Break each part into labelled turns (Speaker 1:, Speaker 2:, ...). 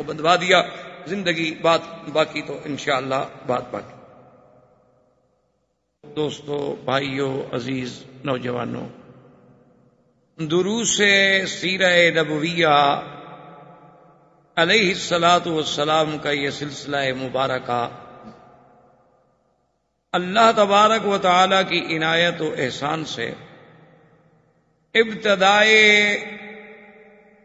Speaker 1: کو بدوا دیا، زندگی بات باقی تو انشاءاللہ بات باقی۔ دوستو بھائیوں عزیز نوجوانوں دروس سیرہ نبویہ علیہ السلاۃ والسلام کا یہ سلسلہ مبارکہ اللہ تبارک و تعالی کی عنایت و احسان سے ابتدائے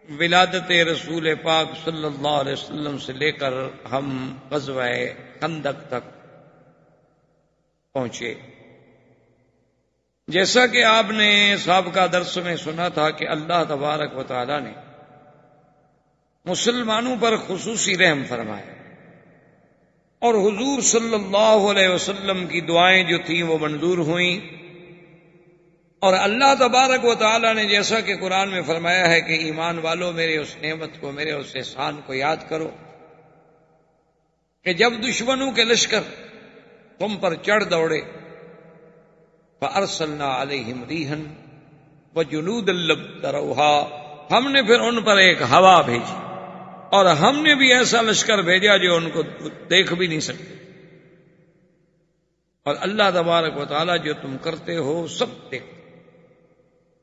Speaker 1: ولادت رسول پاک صلی اللہ علیہ وسلم سے لے کر ہم غزوہ خندق تک پہنچے۔ جیسا کہ آپ نے سابقہ درس میں سنا تھا کہ اللہ تبارک و تعالی نے مسلمانوں پر خصوصی رحم فرمایا اور حضور صلی اللہ علیہ وسلم کی دعائیں جو تھیں وہ منظور ہوئیں۔ اور اللہ تبارک و تعالی نے جیسا کہ قرآن میں فرمایا ہے کہ ایمان والوں میرے اس نعمت کو، میرے اس احسان کو یاد کرو کہ جب دشمنوں کے لشکر تم پر چڑھ دوڑے ارسلنا علیہ ریحن و جنود الروحا ہم نے پھر ان پر ایک ہوا بھیجی اور ہم نے بھی ایسا لشکر بھیجا جو ان کو دیکھ بھی نہیں سکتے۔ اور اللہ تبارک و تعالیٰ جو تم کرتے ہو سب دیکھ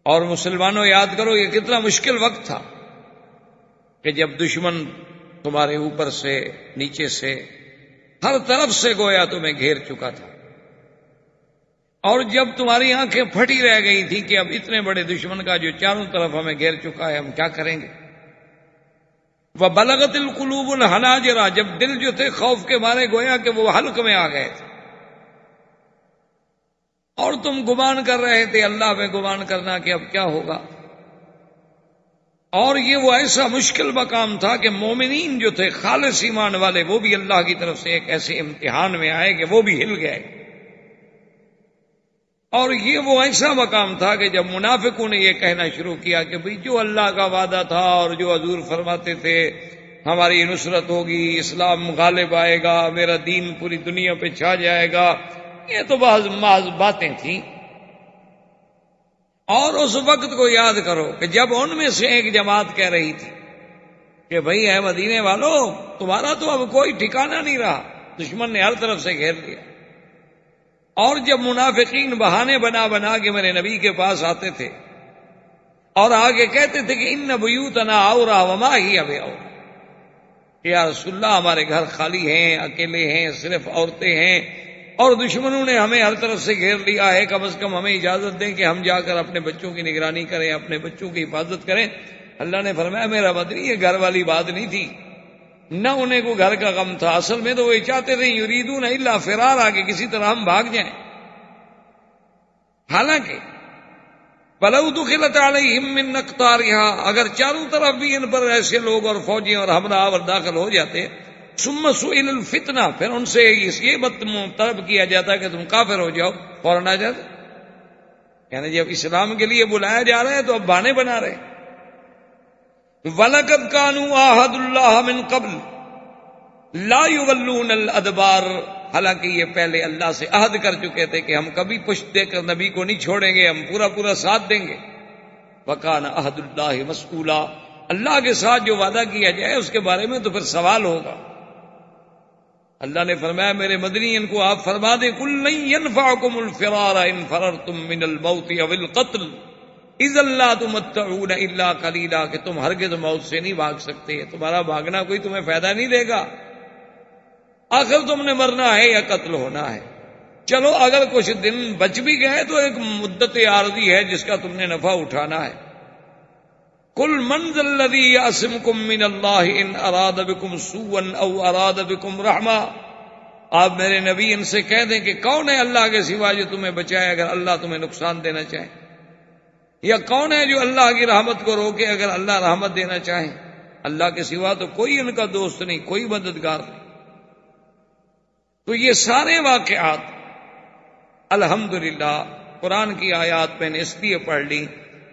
Speaker 1: اور مسلمانوں یاد کرو یہ کتنا مشکل وقت تھا کہ جب دشمن تمہارے اوپر سے، نیچے سے، ہر طرف سے گویا تمہیں گھیر چکا تھا۔ اور جب تمہاری آنکھیں پھٹی رہ گئی تھی کہ اب اتنے بڑے دشمن کا جو چاروں طرف ہمیں گھیر چکا ہے، ہم کیا کریں گے؟ وہ بلغت القلوب الحناجرا جب دل جو تھے خوف کے مارے گویا کہ وہ حلق میں آ گئے تھے۔ اور تم گمان کر رہے تھے، اللہ میں گمان کرنا کہ اب کیا ہوگا؟ اور یہ وہ ایسا مشکل مقام تھا کہ مومنین جو تھے، خالص ایمان والے، وہ بھی اللہ کی طرف سے ایک ایسے امتحان میں آئے کہ وہ بھی ہل گئے۔ اور یہ وہ ایسا مقام تھا کہ جب منافقوں نے یہ کہنا شروع کیا کہ بھئی جو اللہ کا وعدہ تھا اور جو حضور فرماتے تھے، ہماری نصرت ہوگی، اسلام غالب آئے گا، میرا دین پوری دنیا پہ چھا جائے گا یہ تو بعض محض باتیں تھیں۔ اور اس وقت کو یاد کرو کہ جب ان میں سے ایک جماعت کہہ رہی تھی کہ بھائی ہے مدینے والوں تمہارا تو اب کوئی ٹھکانہ نہیں رہا، دشمن نے ہر طرف سے گھیر لیا۔ اور جب منافقین بہانے بنا بنا کے میرے نبی کے پاس آتے تھے، اور آگے کہتے تھے کہ ان نبیوت نہ آؤ رہا وما ہی اب آؤ یا رسول اللہ، ہمارے گھر خالی ہیں، اکیلے ہیں، صرف عورتیں ہیں اور دشمنوں نے ہمیں ہر طرف سے گھیر لیا ہے۔ کم از کم ہمیں اجازت دیں کہ ہم جا کر اپنے بچوں کی نگرانی کریں، اپنے بچوں کی حفاظت کریں۔ اللہ نے فرمایا، میرا بدری، یہ گھر والی بات نہیں تھی۔ نہ انہیں کو گھر کا غم تھا۔ اصل میں تو وہ چاہتے تھے، یریدون اللہ فرار، آگے کسی طرح ہم بھاگ جائیں۔ حالانکہ بلو دخلت علیہم من نقطار یہاں اگر چاروں طرف بھی ان پر ایسے لوگ اور فوجی اور ہمراہ آور داخل ہو جاتے سم سئل الفتنہ، پھر ان سے یہ طلب کیا جاتا کہ تم کافر ہو جاؤ، فوراً آ جاتے۔ یعنی جب اسلام کے لیے بلایا جا رہا ہے تو اب بانے بنا رہے۔ ولقد کانو آحد اللہ من قبل لا یولون الادبار حالانکہ یہ پہلے اللہ سے عہد کر چکے تھے کہ ہم کبھی پشت دے کر نبی کو نہیں چھوڑیں گے، ہم پورا پورا ساتھ دیں گے۔ وکان عہد اللہ مسئولہ اللہ کے ساتھ جو وعدہ کیا جائے اس کے بارے میں تو پھر سوال ہوگا۔ اللہ نے فرمایا، میرے مدنی، ان کو آپ فرما دیں کل نہیں ينفعكم الفرار ان فررتم من الموت او القتل۔ از اللہ تم اللہ کلیلہ کہ تم ہرگز موت سے نہیں بھاگ سکتے، تمہارا بھاگنا کوئی تمہیں فائدہ نہیں دے گا۔ آخر تم نے مرنا ہے یا قتل ہونا ہے۔ چلو، اگر کچھ دن بچ بھی گئے تو ایک مدت عارضی ہے جس کا تم نے نفع اٹھانا ہے۔ کل منزل لدی کم من اللہ ان اراد بکم سون او اراد بکم رحما آپ میرے نبی ان سے کہہ دیں کہ کون ہے اللہ کے سوا جو تمہیں بچائے اگر اللہ تمہیں نقصان دینا چاہے؟ یا کون ہے جو اللہ کی رحمت کو روکے اگر اللہ رحمت دینا چاہے؟ اللہ کے سوا تو کوئی ان کا دوست نہیں، کوئی مددگار نہیں۔ تو یہ سارے واقعات الحمد قرآن کی آیات میں نے اس لیے پڑھ لی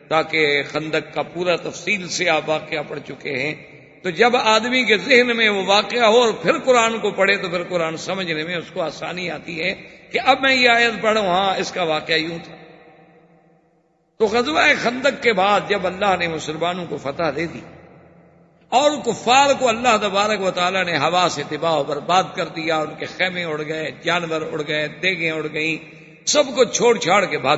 Speaker 1: تاکہ خندق کا پورا تفصیل سے آپ واقعہ پڑھ چکے ہیں۔ تو جب آدمی کے ذہن میں وہ واقعہ ہو اور پھر قرآن کو پڑھے تو پھر قرآن سمجھنے میں اس کو آسانی آتی ہے کہ اب میں یہ آیت پڑھوں ہاں اس کا واقعہ یوں تھا۔ تو غزوہ خندق کے بعد جب اللہ نے مسلمانوں کو فتح دے دی اور کفار کو اللہ تبارک و تعالیٰ نے ہوا سے تباہ و برباد کر دیا، ان کے خیمے اڑ گئے، جانور اڑ گئے، دیگیں اڑ گئیں، سب کو چھوڑ چھاڑ کے بھاگ۔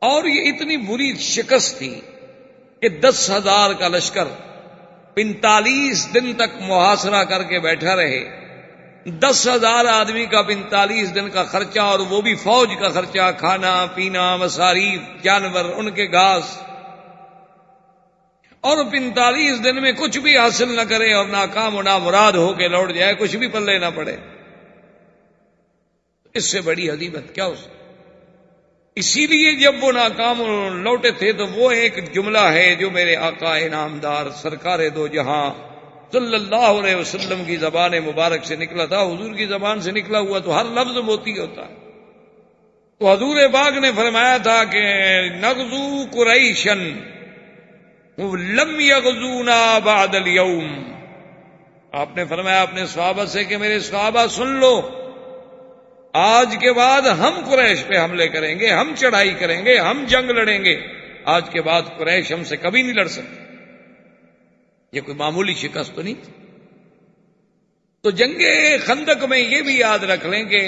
Speaker 1: اور یہ اتنی بری شکست تھی کہ دس ہزار کا لشکر پینتالیس دن تک محاصرہ کر کے بیٹھا رہے۔ دس ہزار آدمی کا پینتالیس دن کا خرچہ اور وہ بھی فوج کا خرچہ، کھانا، پینا مصاریف جانور، ان کے گھاس۔ اور پینتالیس دن میں کچھ بھی حاصل نہ کرے اور ناکام و نامراد ہو کے لوٹ جائے، کچھ بھی پلے نہ پڑے۔ اس سے بڑی حدیبت کیا اس اسی لیے جب وہ ناکام لوٹے تھے تو وہ ایک جملہ ہے جو میرے آقا انعامدار سرکار دو جہاں صلی اللہ علیہ وسلم کی زبان مبارک سے نکلا تھا، حضور کی زبان سے نکلا ہوا تو ہر لفظ موتی ہوتا ہے۔ تو حضور باغ نے فرمایا تھا کہ نغزو قریشن لم یغزونا بعد اليوم آپ نے فرمایا اپنے صحابہ سے کہ میرے صحابہ سن لو۔ آج کے بعد ہم قریش پہ حملے کریں گے، ہم چڑھائی کریں گے، ہم جنگ لڑیں گے۔ آج کے بعد قریش ہم سے کبھی نہیں لڑ سکتے۔ یہ کوئی معمولی شکست تو نہیں؟ تو جنگ خندق میں یہ بھی یاد رکھ لیں کہ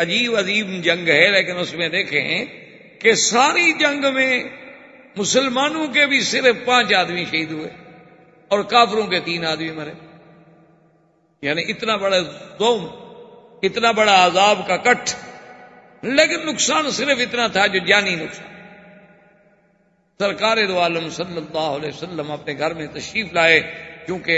Speaker 1: عجیب عجیب جنگ ہے، لیکن اس میں دیکھیں کہ ساری جنگ میں مسلمانوں کے بھی صرف پانچ آدمی شہید ہوئے اور کافروں کے تین آدمی مرے۔ یعنی اتنا بڑا دوم اتنا بڑا عذاب کا کٹ لیکن نقصان صرف اتنا تھا جو جانی نقصان۔ سرکار دو عالم صلی اللہ علیہ وسلم اپنے گھر میں تشریف لائے، کیونکہ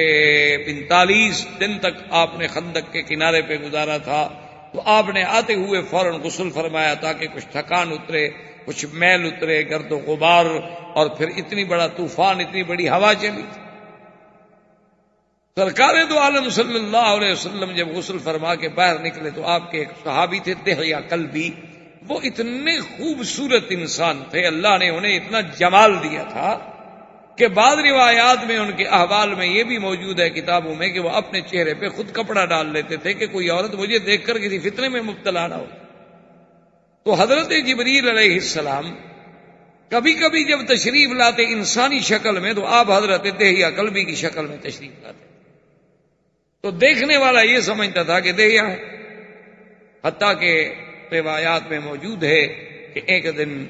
Speaker 1: پینتالیس دن تک آپ نے خندق کے کنارے پہ گزارا تھا، تو آپ نے آتے ہوئے فوراً غسل فرمایا تاکہ کچھ تھکان اترے، کچھ میل اترے، گرد و غبار، اور پھر اتنی بڑا طوفان، اتنی بڑی ہوا چلی سرکار دو عالم صلی اللہ علیہ وسلم جب غسل فرما کے باہر نکلے تو آپ کے ایک صحابی تھے دہیا کل بھی وہ اتنے خوبصورت انسان تھے، اللہ نے انہیں اتنا جمال دیا تھا کہ بعض روایات میں، ان کے احوال میں یہ بھی موجود ہے کتابوں میں کہ وہ اپنے چہرے پہ خود کپڑا ڈال لیتے تھے کہ کوئی عورت مجھے دیکھ کر کسی فتنے میں مبتلا نہ ہو۔ تو حضرت جبریل علیہ السلام کبھی کبھی جب تشریف لاتے انسانی شکل میں تو آپ حضرت دہیا کلبی کی شکل میں تشریف لاتے۔ تو دیکھنے والا یہ سمجھتا تھا کہ دہیا ہے۔ حتیٰ کہ روایات میں موجود ہے کہ ایک دن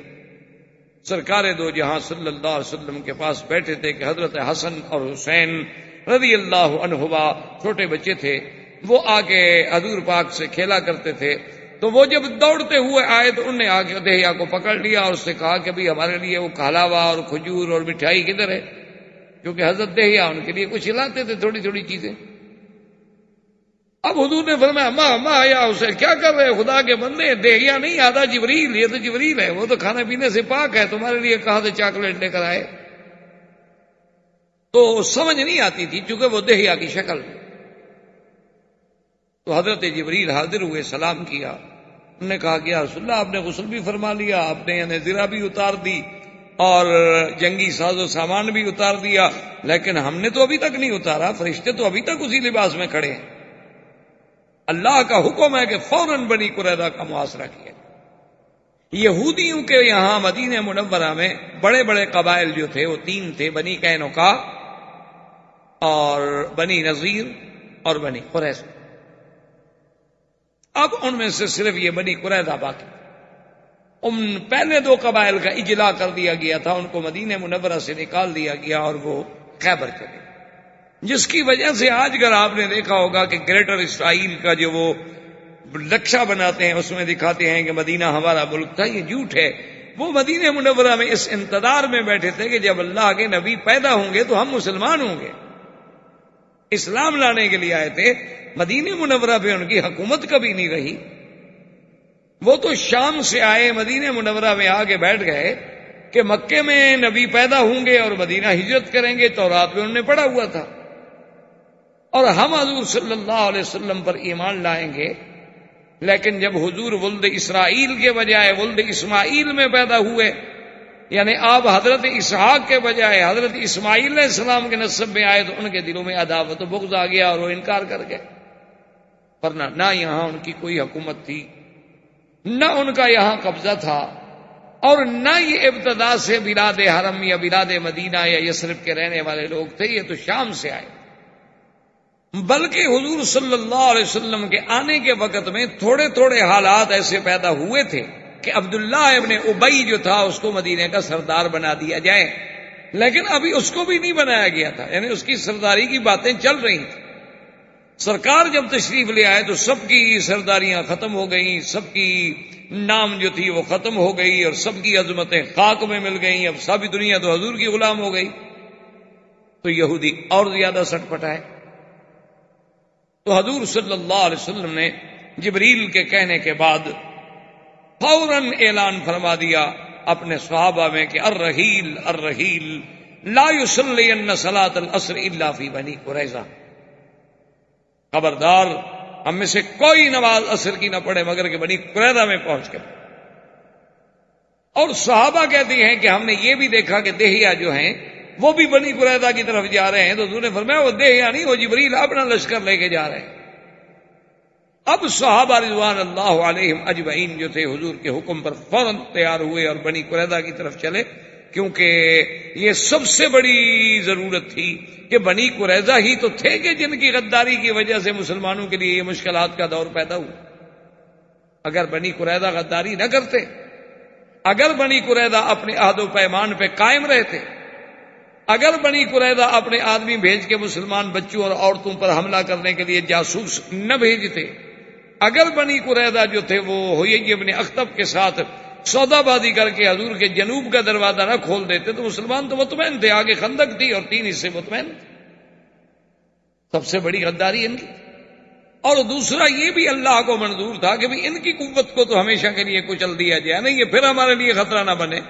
Speaker 1: سرکار دو جہاں صلی اللہ علیہ وسلم کے پاس بیٹھے تھے کہ حضرت حسن اور حسین رضی اللہ عنہبا چھوٹے بچے تھے، وہ آ کے حضور پاک سے کھیلا کرتے تھے۔ تو وہ جب دوڑتے ہوئے آئے تو انہوں نے آ کے دہیا کو پکڑ لیا اور اس سے کہا کہ بھائی ہمارے لیے وہ کالاوا اور کھجور اور مٹھائی کدھر ہے؟ کیونکہ حضرت دہیا ان کے لیے کچھ ہلاتے تھے، تھوڑی تھوڑی چیزیں۔ اب حضور نے فرمایا اما اما آیا اسے کیا کر رہے خدا کے بندے دہیا نہیں، آدھا جبریل، یہ تو جبریل ہے، وہ تو کھانے پینے سے پاک ہے، تمہارے لیے کہاں سے چاکلیٹ لے کر آئے؟ تو سمجھ نہیں آتی تھی، چونکہ وہ دہیا کی شکل تو حضرت جبریل حاضر ہوئے، سلام کیا۔ انہوں نے کہا کہ رسول اللہ، آپ نے غسل بھی فرما لیا، آپ نے یعنی زرا بھی اتار دی اور جنگی ساز و سامان بھی اتار دیا، لیکن ہم نے تو ابھی تک نہیں اتارا، فرشتے تو ابھی تک اسی لباس میں کھڑے ہیں۔ اللہ کا حکم ہے کہ فوراً بنی قریدا کا محاصرہ کیا یہودیوں کے یہاں مدینہ منورہ میں بڑے بڑے قبائل جو تھے، وہ تین تھے، بنی کینوکا اور بنی نذیر اور بنی قریض اب ان میں سے صرف یہ بنی قریدا باقی۔ ان پہلے دو قبائل کا اجلا کر دیا گیا تھا، ان کو مدینہ منورہ سے نکال دیا گیا اور وہ خیبر چلے۔ جس کی وجہ سے آج اگر آپ نے دیکھا ہوگا کہ گریٹر اسرائیل کا جو وہ لکشا بناتے ہیں، اس میں دکھاتے ہیں کہ مدینہ ہمارا ملک تھا، یہ جھوٹ ہے۔ وہ مدینہ منورہ میں اس انتظار میں بیٹھے تھے کہ جب اللہ کے نبی پیدا ہوں گے تو ہم مسلمان ہوں گے۔ اسلام لانے کے لیے آئے تھے، مدینہ منورہ پہ ان کی حکومت کبھی نہیں رہی۔ وہ تو شام سے آئے، مدینہ منورہ میں آ کے بیٹھ گئے کہ مکے میں نبی پیدا ہوں گے اور مدینہ ہجرت کریں گے، تو رات میں انہوں نے پڑا ہوا تھا۔ اور ہم حضور صلی اللہ علیہ وسلم پر ایمان لائیں گے، لیکن جب حضور ولد اسرائیل کے بجائے، ولد اسماعیل میں پیدا ہوئے یعنی آپ حضرت اسحاق کے بجائے حضرت اسماعیل علیہ السلام کے نصب میں آئے تو ان کے دلوں میں عداوت و بغض آ گیا اور وہ انکار کر گئے۔ ورنہ نہ یہاں ان کی کوئی حکومت تھی، نہ ان کا یہاں قبضہ تھا، اور نہ یہ ابتدا سے بلاد حرم یا بلاد مدینہ یا یسرف کے رہنے والے لوگ تھے، یہ تو شام سے آئے۔ بلکہ حضور صلی اللہ علیہ وسلم کے آنے کے وقت میں تھوڑے تھوڑے حالات ایسے پیدا ہوئے تھے کہ عبداللہ ابن ابئی جو تھا، اس کو مدینے کا سردار بنا دیا جائے۔ لیکن ابھی اس کو بھی نہیں بنایا گیا تھا یعنی اس کی سرداری کی باتیں چل رہی تھیں۔ سرکار جب تشریف لے آئے تو سب کی سرداریاں ختم ہو گئیں، سب کی نام جو تھی وہ ختم ہو گئی اور سب کی عظمتیں خاک میں مل گئیں۔ اب سبھی دنیا تو حضور کی غلام ہو گئی۔ تو یہودی اور زیادہ سٹ پٹائے۔ تو حضور صلی اللہ علیہ وسلم نے جبریل کے کہنے کے بعد فوراً اعلان فرما دیا اپنے صحابہ میں کہ ارحیل ارحیل لا يصلين صلاة العصر الا في بني قریظہ۔ خبردار، ہم میں سے کوئی نماز اثر کی نہ پڑے مگر کہ بنی قریدا میں پہنچ کے اور صحابہ کہتے ہیں کہ ہم نے یہ بھی دیکھا کہ دیہیا جو ہیں وہ بھی بنی قریدا کی طرف جا رہے ہیں تو نے فرمایا وہ دیہیا نہیں وہ جبریل اپنا لشکر لے کے جا رہے ہیں۔ اب صحابہ رضوان اللہ علیہ اجمعین جو تھے حضور کے حکم پر فوراً تیار ہوئے اور بنی قریدا کی طرف چلے، کیونکہ یہ سب سے بڑی ضرورت تھی کہ بنی قریضہ ہی تو تھے کہ جن کی غداری کی وجہ سے مسلمانوں کے لیے یہ مشکلات کا دور پیدا ہوا۔ اگر بنی قریضہ غداری نہ کرتے، اگر بنی قریضہ اپنے عہد و پیمان پہ قائم رہتے اگر بنی قریضہ اپنے آدمی بھیج کے مسلمان بچوں اور عورتوں پر حملہ کرنے کے لیے جاسوس نہ بھیجتے۔ اگر بنی قریضہ جو تھے وہ ہوئی اپنے اختب کے ساتھ سودا بازی کر کے حضور کے جنوب کا دروازہ نہ کھول دیتے تو مسلمان تو مطمئن تھے، آگے خندق تھی اور تین حصے مطمئن۔ سب سے بڑی غداری ان کی۔ اور دوسرا یہ بھی اللہ کو منظور تھا کہ ان کی قوت کو تو ہمیشہ کے لیے کچل دیا جائے، نہیں یہ پھر ہمارے لیے خطرہ نہ بنے۔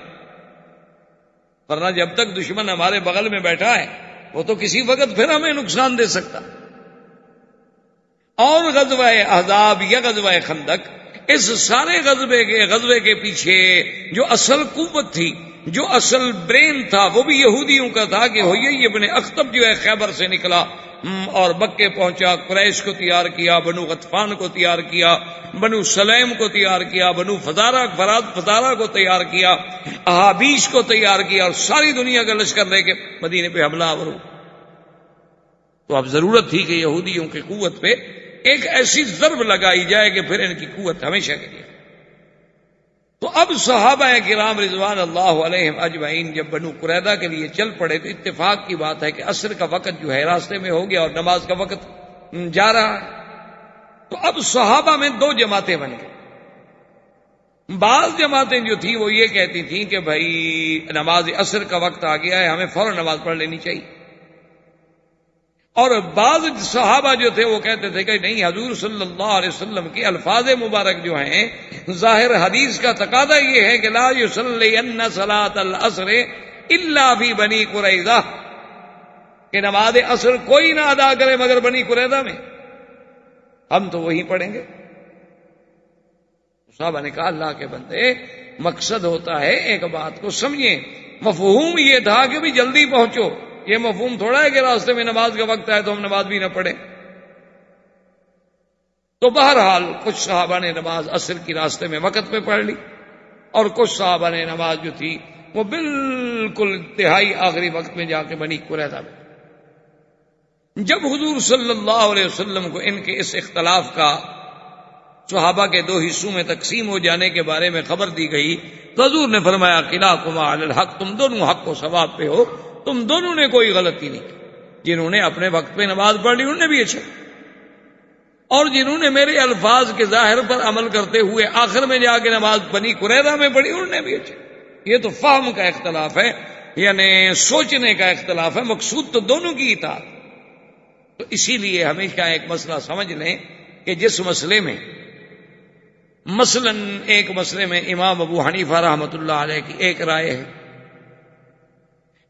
Speaker 1: ورنہ جب تک دشمن ہمارے بغل میں بیٹھا ہے، وہ تو کسی وقت پھر ہمیں نقصان دے سکتا۔ اور غزوہ احزاب یا غزوہ خندق، اس سارے غزبے کے غزبے کے پیچھے جو اصل قوت تھی جو اصل برین تھا وہ بھی یہودیوں کا تھا کہ ہوئی ابن اختب جو ہے خیبر سے نکلا اور بکے پہنچا، قریش کو تیار کیا، بنو غطفان کو تیار کیا، بنو سلیم کو تیار کیا، بنو فزارہ فراد فزارہ کو تیار کیا، احابیش کو تیار کیا اور ساری دنیا کا لشکر لے کے مدینے پہ حملہ آور تو اب ضرورت تھی کہ یہودیوں کی قوت پہ ایک ایسی ضرب لگائی جائے کہ پھر ان کی قوت ہمیشہ کے لیے۔ تو اب صحابہ کرام رضوان اللہ علیہ اجمعین جب بنو قریدا کے لیے چل پڑے تو اتفاق کی بات ہے کہ عصر کا وقت جو ہے راستے میں ہو گیا اور نماز کا وقت جا رہا ہے۔ تو اب صحابہ میں دو جماعتیں بن گئی بعض جماعتیں جو تھیں وہ یہ کہتی تھیں کہ بھائی نماز عصر کا وقت آ گیا ہے، ہمیں فوراً نماز پڑھ لینی چاہیے۔ اور بعض صحابہ جو تھے وہ کہتے تھے کہ نہیں، حضور صلی اللہ علیہ وسلم کے الفاظ مبارک جو ہیں، ظاہر حدیث کا تقاضا یہ ہے کہ لا اللہ بھی بنی قریضہ کہ نماز اثر کوئی نہ ادا کرے مگر بنی قریضہ میں۔ ہم تو وہی پڑھیں گے۔ صحابہ نے کہا، اللہ کے بندے، مقصد ہوتا ہے ایک بات کو سمجھیں۔ مفہوم یہ تھا کہ بھی جلدی پہنچو۔ یہ مفہوم تھوڑا ہے کہ راستے میں نماز کا وقت آئے تو ہم نماز بھی نہ پڑھیں۔ تو بہرحال کچھ صحابہ نے نماز اصر کی راستے میں وقت پہ پڑھ لی اور کچھ صحابہ نے نماز جو تھی وہ بالکل انتہائی آخری وقت میں جا کے بنی کو رہتا جب حضور صلی اللہ علیہ وسلم کو ان کے اس اختلاف کا صحابہ کے دو حصوں میں تقسیم ہو جانے کے بارے میں خبر دی گئی تو حضور نے فرمایا قلعہ کمار الحق، تم دونوں حق و ثواب پہ ہو۔ تم دونوں نے کوئی غلطی نہیں کی۔ جنہوں نے اپنے وقت پہ نماز پڑھ لی انہوں نے بھی اچھا۔ اور جنہوں نے میرے الفاظ کے ظاہر پر عمل کرتے ہوئے آخر میں جا کے نماز بنی قریدا میں پڑھی انہوں نے بھی اچھا۔ یہ تو فہم کا اختلاف ہے یعنی سوچنے کا اختلاف ہے، مقصود تو دونوں کی اطاعت تو اسی لیے ہمیشہ ایک مسئلہ سمجھ لیں کہ جس مسئلے میں، مثلا ایک مسئلے میں امام ابو حنیفہ رحمۃ اللہ علیہ کی ایک رائے ہے۔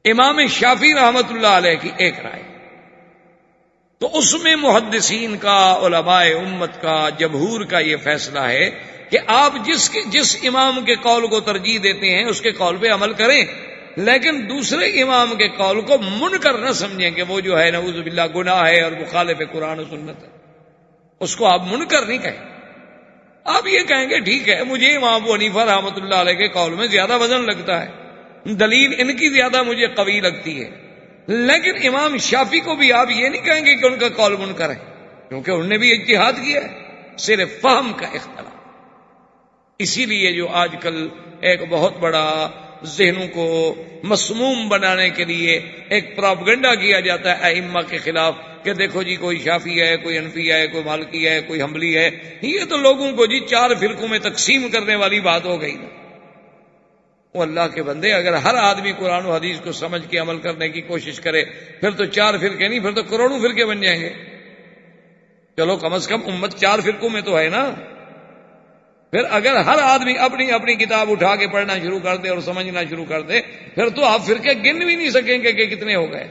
Speaker 1: امام شافی رحمت اللہ علیہ کی ایک رائے۔ تو اس میں محدثین کا، علماء امت کا، جمہور کا یہ فیصلہ ہے کہ آپ جس کے، جس امام کے قول کو ترجیح دیتے ہیں، اس کے قول پہ عمل کریں۔ لیکن دوسرے امام کے قول کو من کر نہ سمجھیں کہ وہ جو ہے، نعوذ باللہ، گناہ ہے اور مخالف قرآن و سنت ہے۔ اس کو آپ من کر نہیں کہیں۔ آپ یہ کہیں گے، ٹھیک ہے، مجھے امام ابو حنیفہ رحمۃ اللہ علیہ کے قول میں زیادہ وزن لگتا ہے۔ دلیل ان کی زیادہ مجھے قوی لگتی ہے۔ لیکن امام شافی کو بھی آپ یہ نہیں کہیں گے کہ ان کا قول منکر ہے، کیونکہ انہوں نے بھی اتحاد کیا ہے، صرف فہم کا اختلاف۔ اسی لیے جو آج کل ایک بہت بڑا ذہنوں کو مسموم بنانے کے لیے ایک پراپگنڈا کیا جاتا ہے اما کے خلاف کہ دیکھو جی کوئی شافی ہے، کوئی انفی ہے، کوئی مالکی ہے، کوئی حملی ہے، یہ تو لوگوں کو جی چار فرقوں میں تقسیم کرنے والی بات ہو گئی۔ نا وہ اللہ کے بندے، اگر ہر آدمی قرآن و حدیث کو سمجھ کے عمل کرنے کی کوشش کرے، پھر تو چار فرقے نہیں، پھر تو کروڑوں فرقے بن جائیں گے۔ چلو، کم از کم امت چار فرقوں میں تو ہے نا۔ پھر اگر ہر آدمی اپنی اپنی کتاب اٹھا کے پڑھنا شروع کر دے اور سمجھنا شروع کر دے، پھر تو آپ فرقے گن بھی نہیں سکیں گے کہ کتنے ہو گئے۔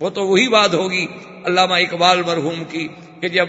Speaker 1: وہ تو وہی بات ہوگی، علامہ اقبال مرحوم کی۔ کہ جب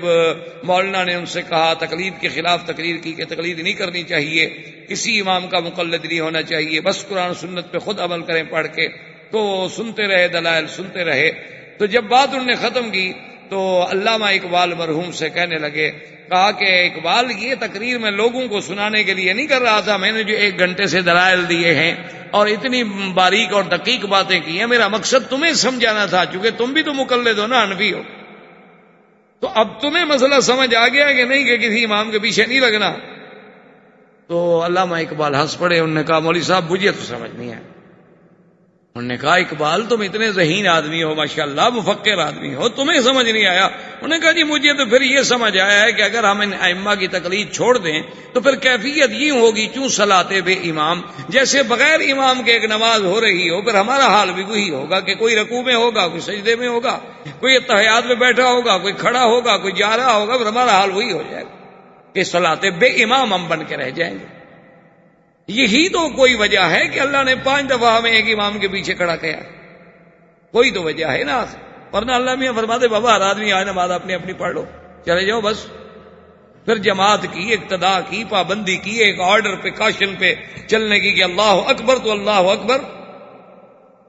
Speaker 1: مولانا نے ان سے کہا تقلید کے خلاف تقریر کی کہ تقلید نہیں کرنی چاہیے کسی امام کا مقلد نہیں ہونا چاہیے، بس قرآن سنت پہ خود عمل کریں پڑھ کے، تو سنتے رہے دلائل، سنتے رہے۔ تو جب بات انہوں نے ختم کی، تو علامہ اقبال مرحوم سے کہنے لگے، کہا کہ اقبال یہ تقریر میں لوگوں کو سنانے کے لیے نہیں کر رہا تھا، میں نے جو ایک گھنٹے سے دلائل دیے ہیں اور اتنی باریک اور دقیق باتیں کی ہیں، میرا مقصد تمہیں سمجھانا تھا، چونکہ تم بھی تو مکل دو نا انفی ہو۔ تو اب تمہیں مسئلہ سمجھ آ گیا کہ نہیں کہ کسی امام کے پیچھے نہیں لگنا؟ تو علامہ اقبال ہنس پڑے، انہوں نے کہا، مولوی صاحب، مجھے تو سمجھ نہیں آیا انہوں نے کہا، اقبال، تم اتنے ذہین آدمی ہو ماشاء اللہ مفکر آدمی ہو، تمہیں سمجھ نہیں آیا۔ انہوں نے کہا جی مجھے تو پھر یہ سمجھ آیا ہے کہ اگر ہم ان ائمہ کی تقلید چھوڑ دیں، تو پھر کیفیت یہ ہوگی کیوں سلاتے بے امام۔ جیسے بغیر امام کے ایک نماز ہو رہی ہو، پھر ہمارا حال بھی وہی ہوگا کہ کوئی رقو میں ہوگا، کوئی سجدے میں ہوگا، کوئی اتحاد میں بیٹھا ہوگا، کوئی کھڑا ہوگا، کوئی جا رہا ہوگا، پھر ہمارا حال وہی ہو جائے گا کہ سلاتے بے امام ہم بن کے رہ جائیں گے۔ یہی تو کوئی وجہ ہے کہ اللہ نے پانچ دفعہ ہمیں ایک امام کے پیچھے کھڑا کیا۔ کوئی تو وجہ ہے نا۔ ورنہ اللہ میاں فرما دے بابا، ہر آدمی آئے نماز اپنی اپنی پڑھ لو۔ چلے جاؤ بس۔ پھر جماعت کی، اقتدا کی، پابندی کی، ایک آرڈر پہ، کاشن پہ چلنے کی کہ اللہ اکبر تو اللہ اکبر۔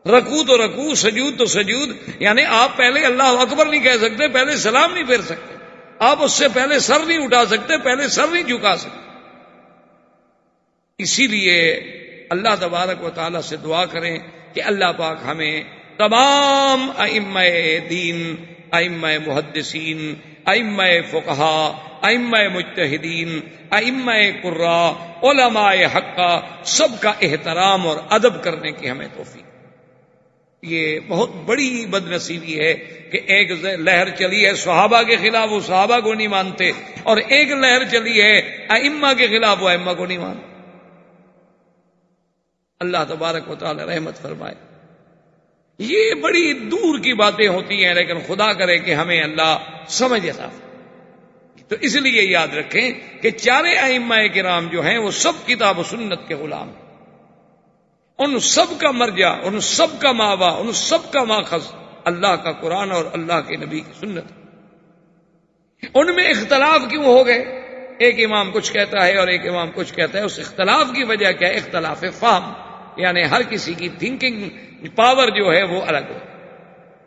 Speaker 1: رکو تو رکو سجود تو سجود۔ یعنی آپ پہلے اللہ اکبر نہیں کہہ سکتے، پہلے سلام نہیں پھیر سکتے۔ آپ اس سے پہلے سر نہیں اٹھا سکتے، پہلے سر نہیں جھکا سکتے۔ اسی لیے اللہ تبارک و تعالی سے دعا کریں کہ اللہ پاک ہمیں تمام ام دین ام محدثین ام فقہا ام متحدین ام قرا علماء حقہ سب کا احترام اور ادب کرنے کی ہمیں توفیق۔ یہ بہت بڑی بد نصیبی ہے کہ ایک لہر چلی ہے صحابہ کے خلاف، وہ صحابہ کو نہیں مانتے اور ایک لہر چلی ہے ائمہ کے خلاف، وہ ائمہ کو نہیں مانتے۔ اللہ تبارک و تعالی رحمت فرمائے۔ یہ بڑی دور کی باتیں ہوتی ہیں، لیکن خدا کرے کہ ہمیں اللہ سمجھ تھا تو اس لیے یاد رکھیں کہ چارے ائمہ کرام جو ہیں، وہ سب کتاب و سنت کے غلام ان سب کا مرجع، ان سب کا ماوا ان سب کا ماخذ اللہ کا قرآن اور اللہ کے نبی کی سنت۔ ان میں اختلاف کیوں ہو گئے؟ ایک امام کچھ کہتا ہے اور ایک امام کچھ کہتا ہے، اس اختلاف کی وجہ کیا؟ ہے اختلاف فہم۔ یعنی ہر کسی کی تھنکنگ پاور جو ہے وہ الگ ہو۔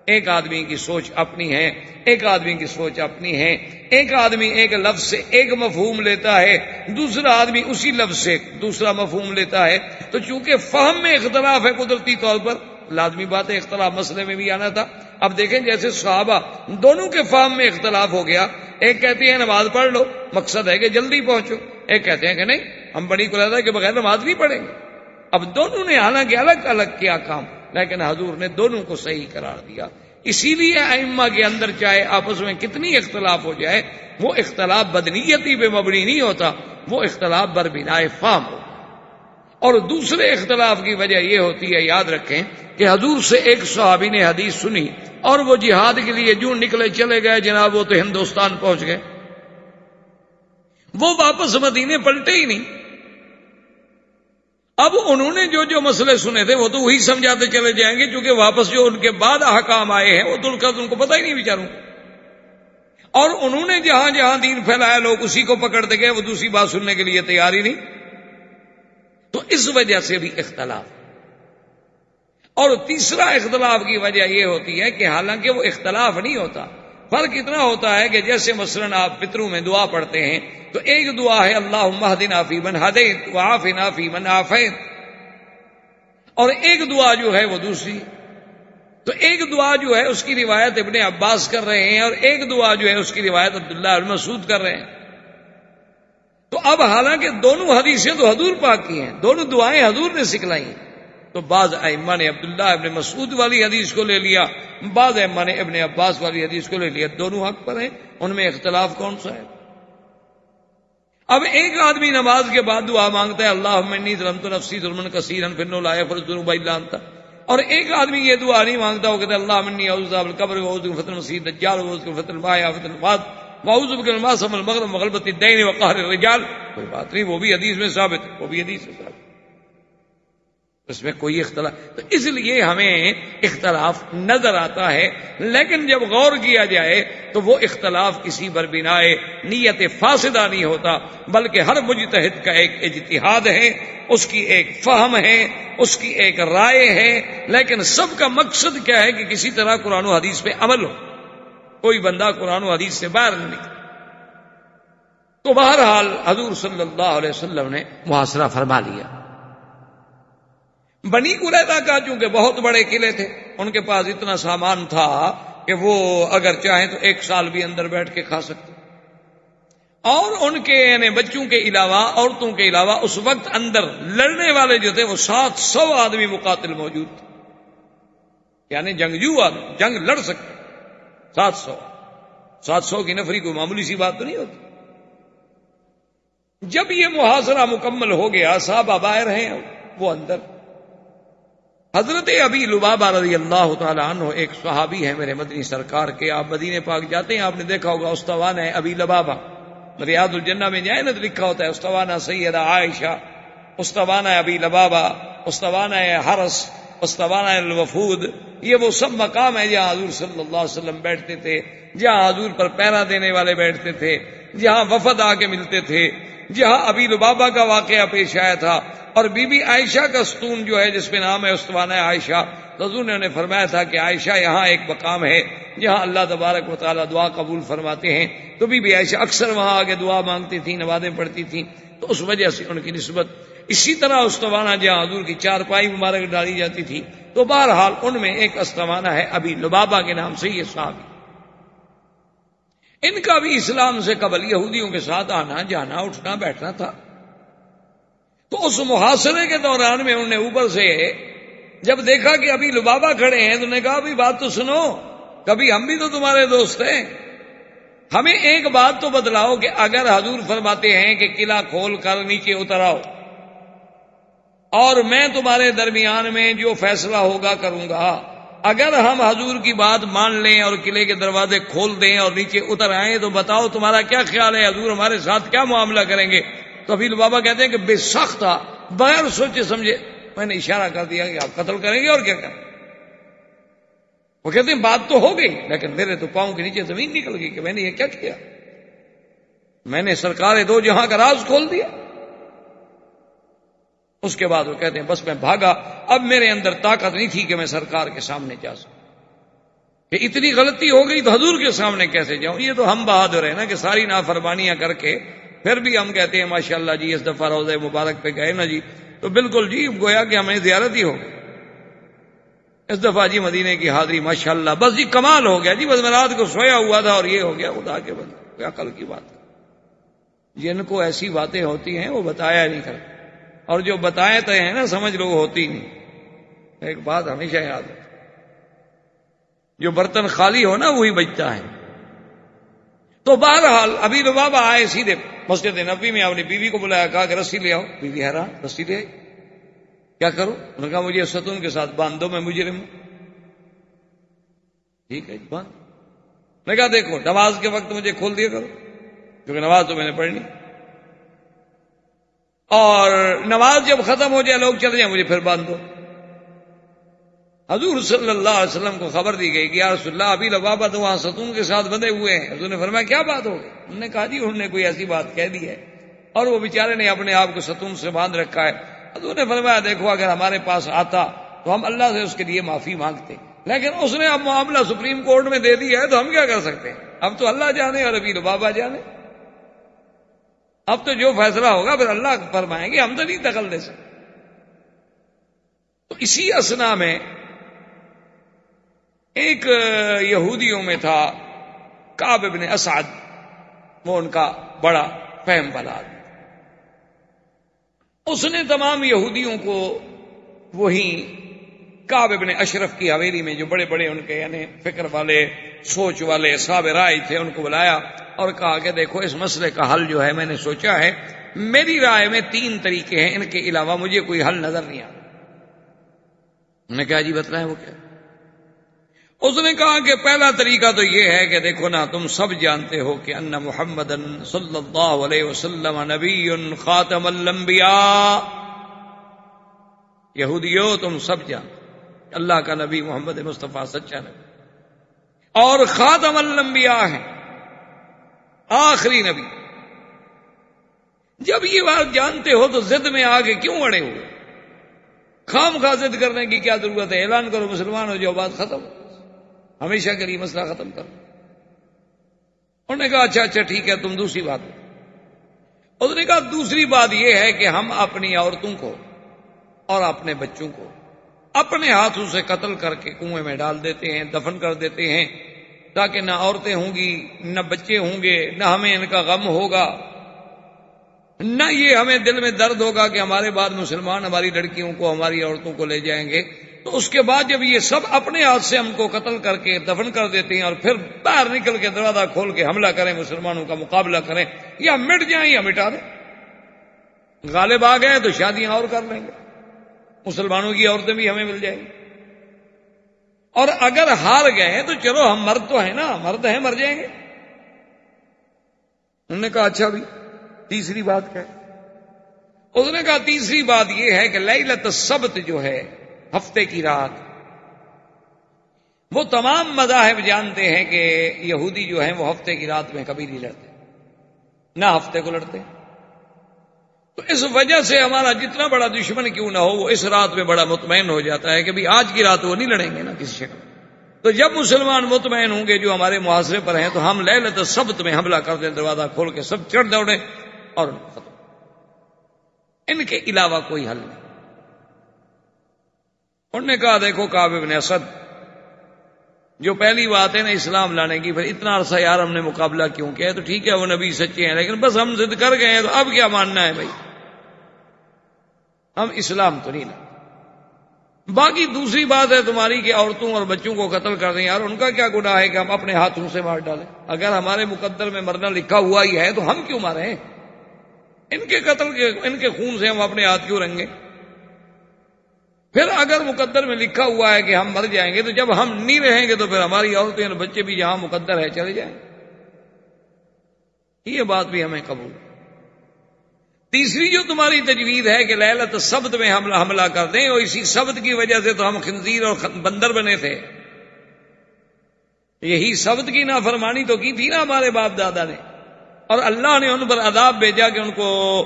Speaker 1: ایک آدمی کی سوچ اپنی ہے، ایک آدمی کی سوچ اپنی ہے۔ ایک آدمی ایک لفظ سے ایک مفہوم لیتا ہے، دوسرا آدمی اسی لفظ سے دوسرا مفہوم لیتا ہے۔ تو چونکہ فہم میں اختلاف ہے قدرتی طور پر، لازمی بات ہے اختلاف مسئلے میں بھی آنا تھا۔ اب دیکھیں جیسے صحابہ، دونوں کے فہم میں اختلاف ہو گیا۔ ایک کہتے ہیں نماز پڑھ لو، مقصد ہے کہ جلدی پہنچو۔ ایک کہتے ہیں کہ نہیں، ہم بڑی کو ہے کہ بغیر نماز نہیں پڑھیں گے۔ اب دونوں نے حالانکہ الگ الگ کیا کام، لیکن حضور نے دونوں کو صحیح قرار دیا۔ اسی لیے ائمہ کے اندر چاہے آپس میں کتنی اختلاف ہو جائے، وہ اختلاف بدنیتی پہ مبنی نہیں ہوتا، وہ اختلاف بربنا فام ہو۔ اور دوسرے اختلاف کی وجہ یہ ہوتی ہے، یاد رکھیں کہ حضور سے ایک صحابی نے حدیث سنی اور وہ جہاد کے لیے جو نکلے چلے گئے جناب، وہ تو ہندوستان پہنچ گئے۔ وہ واپس مدینے پلٹے ہی نہیں۔ اب انہوں نے جو جو مسئلے سنے تھے وہ تو وہی سمجھاتے چلے جائیں گے، کیونکہ واپس جو ان کے بعد احکام آئے ہیں، وہ تو ان کو پتہ ہی نہیں بیچاروں اور انہوں نے جہاں جہاں دین پھیلایا، لوگ اسی کو پکڑتے گئے، وہ دوسری بات سننے کے لیے تیار ہی نہیں۔ تو اس وجہ سے بھی اختلاف۔ اور تیسرا اختلاف کی وجہ یہ ہوتی ہے کہ حالانکہ وہ اختلاف نہیں ہوتا فرق اتنا ہوتا ہے کہ جیسے مثلاً آپ پتروں میں دعا پڑھتے ہیں، تو ایک دعا ہے اللہ مہدن آفی من ہدیت آف نافی من آفیت اور ایک دعا جو ہے وہ دوسری۔ تو ایک دعا جو ہے اس کی روایت ابن عباس کر رہے ہیں، اور ایک دعا جو ہے اس کی روایت عبداللہ المسود کر رہے ہیں۔ تو اب حالانکہ دونوں حدیثیں تو حضور پاک کی ہیں، دونوں دعائیں حضور نے سکھلائی ہیں۔ تو بعض ائمہ نے عبداللہ ابن مسعود والی حدیث کو لے لیا، بعض ائمہ نے ابن عباس والی حدیث کو لے لیا۔ دونوں حق پر ہیں، ان میں اختلاف کون سا ہے؟ اب ایک آدمی نماز کے بعد دعا مانگتا ہے اللہ ظلم تو نفسی ظلم کثیر فن اللہ فرض اللہ اور ایک آدمی یہ دعا نہیں مانگتا، وہ کہتا ہے اللہ منی اوزا القبر فتل مسیح دجال فتل مایا فتل باد معوذ بالماء سم المغرب مغلبت الدین وقہر الرجال۔ کوئی بات نہیں، وہ بھی حدیث میں ثابت ہے، وہ بھی حدیث میں ثابت ہے۔ اس میں کوئی اختلاف تو اس لیے ہمیں اختلاف نظر آتا ہے، لیکن جب غور کیا جائے تو وہ اختلاف کسی پر بنا نیت فاسدہ نہیں ہوتا، بلکہ ہر مجتہد کا ایک اجتہاد ہے، اس کی ایک فہم ہے، اس کی ایک رائے ہے، لیکن سب کا مقصد کیا ہے کہ کسی طرح قرآن و حدیث پہ عمل ہو۔ کوئی بندہ قرآن و حدیث سے باہر نہیں۔ نکلے تو بہرحال حضور صلی اللہ علیہ وسلم نے محاصرہ فرما لیا۔ بنی قریدا کا چونکہ بہت بڑے قلعے تھے، ان کے پاس اتنا سامان تھا کہ وہ اگر چاہیں تو ایک سال بھی اندر بیٹھ کے کھا سکتے۔ اور ان کے یعنی بچوں کے علاوہ، عورتوں کے علاوہ اس وقت اندر لڑنے والے جو تھے، وہ سات سو آدمی مقاتل موجود تھے۔ یعنی جنگجو آدمی جنگ لڑ سکتے۔ سات سو۔ سات سو کی نفری کوئی معمولی سی بات تو نہیں ہوتی۔ جب یہ محاصرہ مکمل ہو گیا صاحب باہر ہیں، وہ اندر۔ حضرت ابھی لبابہ رضی اللہ تعالیٰ عنہ ایک صحابی ہے میرے مدنی سرکار کے، آپ مدینے پاک جاتے ہیں، آپ نے دیکھا ہوگا استوان ہے ابھی لبابا ریاض الجنہ میں جائے نا تو لکھا ہوتا ہے استوانہ سیدہ عائشہ استوانہ ابھی لبابا استوانہ حرس استوانہ الوفود، یہ وہ سب مقام ہے جہاں حضور صلی اللہ علیہ وسلم بیٹھتے تھے، جہاں حضور پر پیرا دینے والے بیٹھتے تھے، جہاں وفد آ کے ملتے تھے۔ جہاں ابھی لبابا کا واقعہ پیش آیا تھا اور بی بی عائشہ کا ستون جو ہے، جس میں نام ہے، استوان عائشہ، حضور نے انہیں فرمایا تھا کہ عائشہ یہاں ایک مقام ہے جہاں اللہ تبارک و تعالیٰ دعا قبول فرماتے ہیں۔ تو بی بی عائشہ اکثر وہاں آگے دعا مانگتی تھی نوازیں پڑھتی تھیں۔ تو اس وجہ سے ان کی نسبت اسی طرح استوانہ جہاں حضور کی چار پائی مبارک ڈالی جاتی تھی۔ تو بہرحال ان میں ایک استوانہ ہے ابھی لبابا کے نام سے یہ صحابی۔ ان کا بھی اسلام سے قبل یہودیوں کے ساتھ آنا، جانا، اٹھنا، بیٹھنا تھا۔ تو اس محاصرے کے دوران میں انہوں نے اوپر سے جب دیکھا کہ ابھی لبابا کھڑے ہیں، تو نے کہا، ابھی بات تو سنو، کبھی ہم بھی تو تمہارے دوست ہیں۔ ہمیں ایک بات تو بدلاؤ کہ اگر حضور فرماتے ہیں کہ قلعہ کھول کر نیچے اتر آؤ، اور میں تمہارے درمیان میں جو فیصلہ ہوگا کروں گا اگر ہم حضور کی بات مان لیں اور قلعے کے دروازے کھول دیں اور نیچے اتر آئیں تو بتاؤ تمہارا کیا خیال ہے؟ حضور ہمارے ساتھ کیا معاملہ کریں گے؟ تو ابھی بابا کہتے ہیں کہ بے سخت تھا، بغیر سوچے سمجھے۔ میں نے اشارہ کر دیا کہ آپ قتل کریں گے اور کیا کریں وہ کہتے ہیں بات تو ہو گئی، لیکن میرے تو پاؤں کے نیچے زمین نکل گئی کہ میں نے یہ کیا کیا؟ میں نے سرکار دو جہاں کا راز کھول دیا۔ اس کے بعد وہ کہتے ہیں، بس میں بھاگا، اب میرے اندر طاقت نہیں تھی کہ میں سرکار کے سامنے جا سکوں۔ کہ اتنی غلطی ہو گئی تو حضور کے سامنے کیسے جاؤں؟ یہ تو ہم بہادر ہیں نا کہ ساری نافرمانیاں کر کے پھر بھی ہم کہتے ہیں ماشاء اللہ جی اس دفعہ روز مبارک پہ گئے نا جی۔ تو بالکل جی گویا کہ ہمیں زیارت ہی ہو اس دفعہ جی مدینے کی حاضری ماشاء اللہ بس جی کمال ہو گیا جی۔ بس میں رات کو سویا ہوا تھا اور یہ ہو گیا، خدا کے بند عقل کی بات جن کو ایسی باتیں ہوتی ہیں، وہ بتایا نہیں کرتے اور جو بتائے تو ہیں نا، سمجھ لو ہوتی نہیں۔ ایک بات ہمیشہ یاد ہے جو برتن خالی ہو نا، وہی بچتا ہے۔ تو بہرحال، ابھی تو بابا آئے سیدھے مسجد نبی میں، اپنی بیوی کو بلایا، کہا کہ رسی لے آؤ۔ بیوی حیران، رسی لے آئی۔ کیا کرو انہوں نے کہا، مجھے ستون کے ساتھ باندھ دو میں مجرم ٹھیک ہے باندھ میں کہا، دیکھو، نماز کے وقت مجھے کھول دیا کرو، کیونکہ نماز تو میں نے پڑھنی۔ اور نماز جب ختم ہو جائے، لوگ چلے جائیں، مجھے پھر باندھ دو۔ حضور صلی اللہ علیہ وسلم کو خبر دی گئی کہ یا رسول اللہ، ابھی لبابا تو وہاں ستون کے ساتھ بندے ہوئے ہیں۔ حضور نے فرمایا، کیا بات ہو انہوں نے کہا جی انہوں نے کوئی ایسی بات کہہ دی ہے۔ اور وہ بیچارے نے اپنے آپ کو ستون سے باندھ رکھا ہے۔ حضور نے فرمایا، دیکھو، اگر ہمارے پاس آتا تو ہم اللہ سے اس کے لیے معافی مانگتے۔ لیکن اس نے اب معاملہ سپریم کورٹ میں دے دیا ہے تو ہم کیا کر سکتے ہیں؟ اب تو اللہ جانے اور ابھی بابا جانے۔ اب تو جو فیصلہ ہوگا پھر اللہ فرمائیں گے، ہم تو نہیں دخل دے سکتے۔ تو اسی اسنا میں ایک یہودیوں میں تھا کاب ابن اسعد، وہ ان کا بڑا فہم والا اس نے تمام یہودیوں کو وہی کاب ابن اشرف کی حویلی میں جو بڑے بڑے ان کے یعنی فکر والے سوچ والے صاب رائے تھے، ان کو بلایا اور کہا کہ دیکھو، اس مسئلے کا حل جو ہے میں نے سوچا ہے، میری رائے میں تین طریقے ہیں، ان کے علاوہ مجھے کوئی حل نظر نہیں آتا۔ نے کیا جی بتلا ہے وہ کیا؟ اس نے کہا کہ پہلا طریقہ تو یہ ہے کہ دیکھو نا، تم سب جانتے ہو کہ ان محمد صلی اللہ علیہ وسلم نبی خاتم الانبیاء۔ یہودیو، تم سب جانتے اللہ کا نبی محمد مصطفیٰ سچا نبی۔ اور خاتم الانبیاء ہے آخری نبی۔ جب یہ بات جانتے ہو تو زد میں آگے کیوں اڑے ہوئے خام خواہ ضد کرنے کی کیا ضرورت ہے؟ اعلان کرو مسلمان ہو جو بات ختم۔ ہمیشہ کے لیے مسئلہ ختم کرو۔ انہوں نے کہا اچھا اچھا ٹھیک ہے، تم دوسری بات۔ اس نے کہا، دوسری بات یہ ہے کہ ہم اپنی عورتوں کو اور اپنے بچوں کو اپنے ہاتھوں سے قتل کر کے کنویں میں ڈال دیتے ہیں، دفن کر دیتے ہیں، تاکہ نہ عورتیں ہوں گی، نہ بچے ہوں گے، نہ ہمیں ان کا غم ہوگا۔ نہ یہ ہمیں دل میں درد ہوگا کہ ہمارے بعد مسلمان ہماری لڑکیوں کو، ہماری عورتوں کو لے جائیں گے۔ تو اس کے بعد جب یہ سب اپنے ہاتھ سے ہم کو قتل کر کے دفن کر دیتے ہیں اور پھر باہر نکل کے دروازہ کھول کے حملہ کریں، مسلمانوں کا مقابلہ کریں، یا مٹ جائیں یا مٹا دیں۔ غالب آ گئے تو شادیاں اور کر لیں گے۔ مسلمانوں کی عورتیں بھی ہمیں مل جائیں گی۔ اور اگر ہار گئے تو چلو ہم مرد تو ہیں نا، مرد ہیں، مر جائیں گے۔ انہوں نے کہا اچھا بھی، تیسری بات کیا۔ اس نے کہا تیسری بات یہ ہے کہ لت سبت جو ہے، ہفتے کی رات، وہ تمام مذاہب جانتے ہیں کہ یہودی جو ہیں وہ ہفتے کی رات میں کبھی نہیں لڑتے، نہ ہفتے کو لڑتے۔ تو اس وجہ سے ہمارا جتنا بڑا دشمن کیوں نہ ہو، وہ اس رات میں بڑا مطمئن ہو جاتا ہے کہ آج کی رات وہ نہیں لڑیں گے نا کسی شکل تو جب مسلمان مطمئن ہوں گے جو ہمارے محاصرے پر ہیں، تو ہم لے لیتے سبت میں حملہ کر دیں، دروازہ کھول کے سب چڑھ دوڑے اور ختم۔ ان کے علاوہ کوئی حل نہیں۔ انہوں نے کہا، دیکھو کاب ابن اسد جو پہلی بات ہے نا اسلام لانے کی، پھر اتنا عرصہ یار ہم نے مقابلہ کیوں کیا؟ ہے تو ٹھیک ہے، وہ نبی سچے ہیں، لیکن بس ہم ضد کر گئے ہیں، تو اب کیا ماننا ہے بھائی؟ ہم اسلام تو نہیں لا باقی دوسری بات ہے تمہاری کہ عورتوں اور بچوں کو قتل کر دیں۔ یار، ان کا کیا گناہ ہے کہ ہم اپنے ہاتھوں سے مار ڈالیں؟ اگر ہمارے مقدر میں مرنا لکھا ہوا ہی ہے تو ہم کیوں مارے ہیں ان کے قتل کے، ان کے خون سے ہم اپنے ہاتھ کیوں رنگیں؟ پھر اگر مقدر میں لکھا ہوا ہے کہ ہم مر جائیں گے تو جب ہم نہیں رہیں گے تو پھر ہماری عورتیں اور بچے بھی جہاں مقدر ہے چلے جائیں۔ یہ بات بھی ہمیں قبول۔ تیسری جو تمہاری تجویز ہے کہ لہلت سبد میں حملہ حملہ کر دیں اور اسی سبد کی وجہ سے تو ہم خنزیر اور بندر بنے تھے۔ یہی سبد کی نافرمانی تو کی تھی نا ہمارے باپ دادا نے۔ اور اللہ نے ان پر عذاب بھیجا کہ ان کو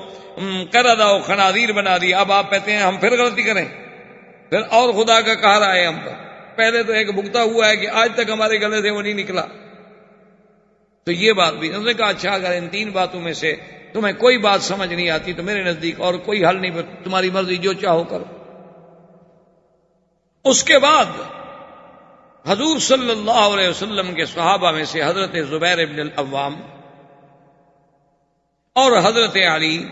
Speaker 1: کر ادا خنازیر بنا دیا اب آپ کہتے ہیں ہم پھر غلطی کریں۔ پھر اور خدا کا کہا رہا ہے ہم پر۔ پہلے تو ایک بھگتا ہوا ہے کہ آج تک ہمارے گلے سے وہ نہیں نکلا۔ تو یہ بات بھی نے کہا اچھا اگر ان تین باتوں میں سے تمہیں کوئی بات سمجھ نہیں آتی تو میرے نزدیک اور کوئی حل نہیں تمہاری مرضی جو چاہو کرو۔ اس کے بعد حضور صلی اللہ علیہ وسلم کے صحابہ میں سے حضرت زبیر ابن العوام اور حضرت علی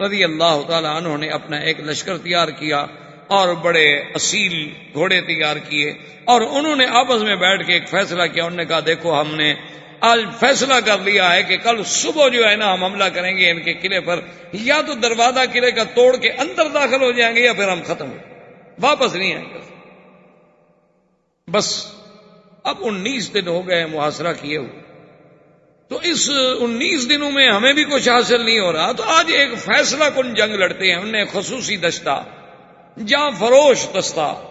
Speaker 1: رضی اللہ تعالی عنہ نے اپنا ایک لشکر تیار کیا۔ اور بڑے اصیل گھوڑے تیار کیے اور انہوں نے آپس میں بیٹھ کے ایک فیصلہ کیا انہوں نے کہا دیکھو ہم نے آج فیصلہ کر لیا ہے کہ کل صبح جو ہے نا ہم حملہ کریں گے ان کے قلعے پر، یا تو دروازہ قلعے کا توڑ کے اندر داخل ہو جائیں گے یا پھر ہم ختم ہو واپس نہیں آئیں گے۔ بس اب انیس دن ہو گئے محاصرہ کیے ہوئے۔ تو اس انیس دنوں میں ہمیں بھی کچھ حاصل نہیں ہو رہا۔ تو آج ایک فیصلہ کن جنگ لڑتے ہیں۔ انہوں نے خصوصی دستہ۔ جہاں فروش دستہ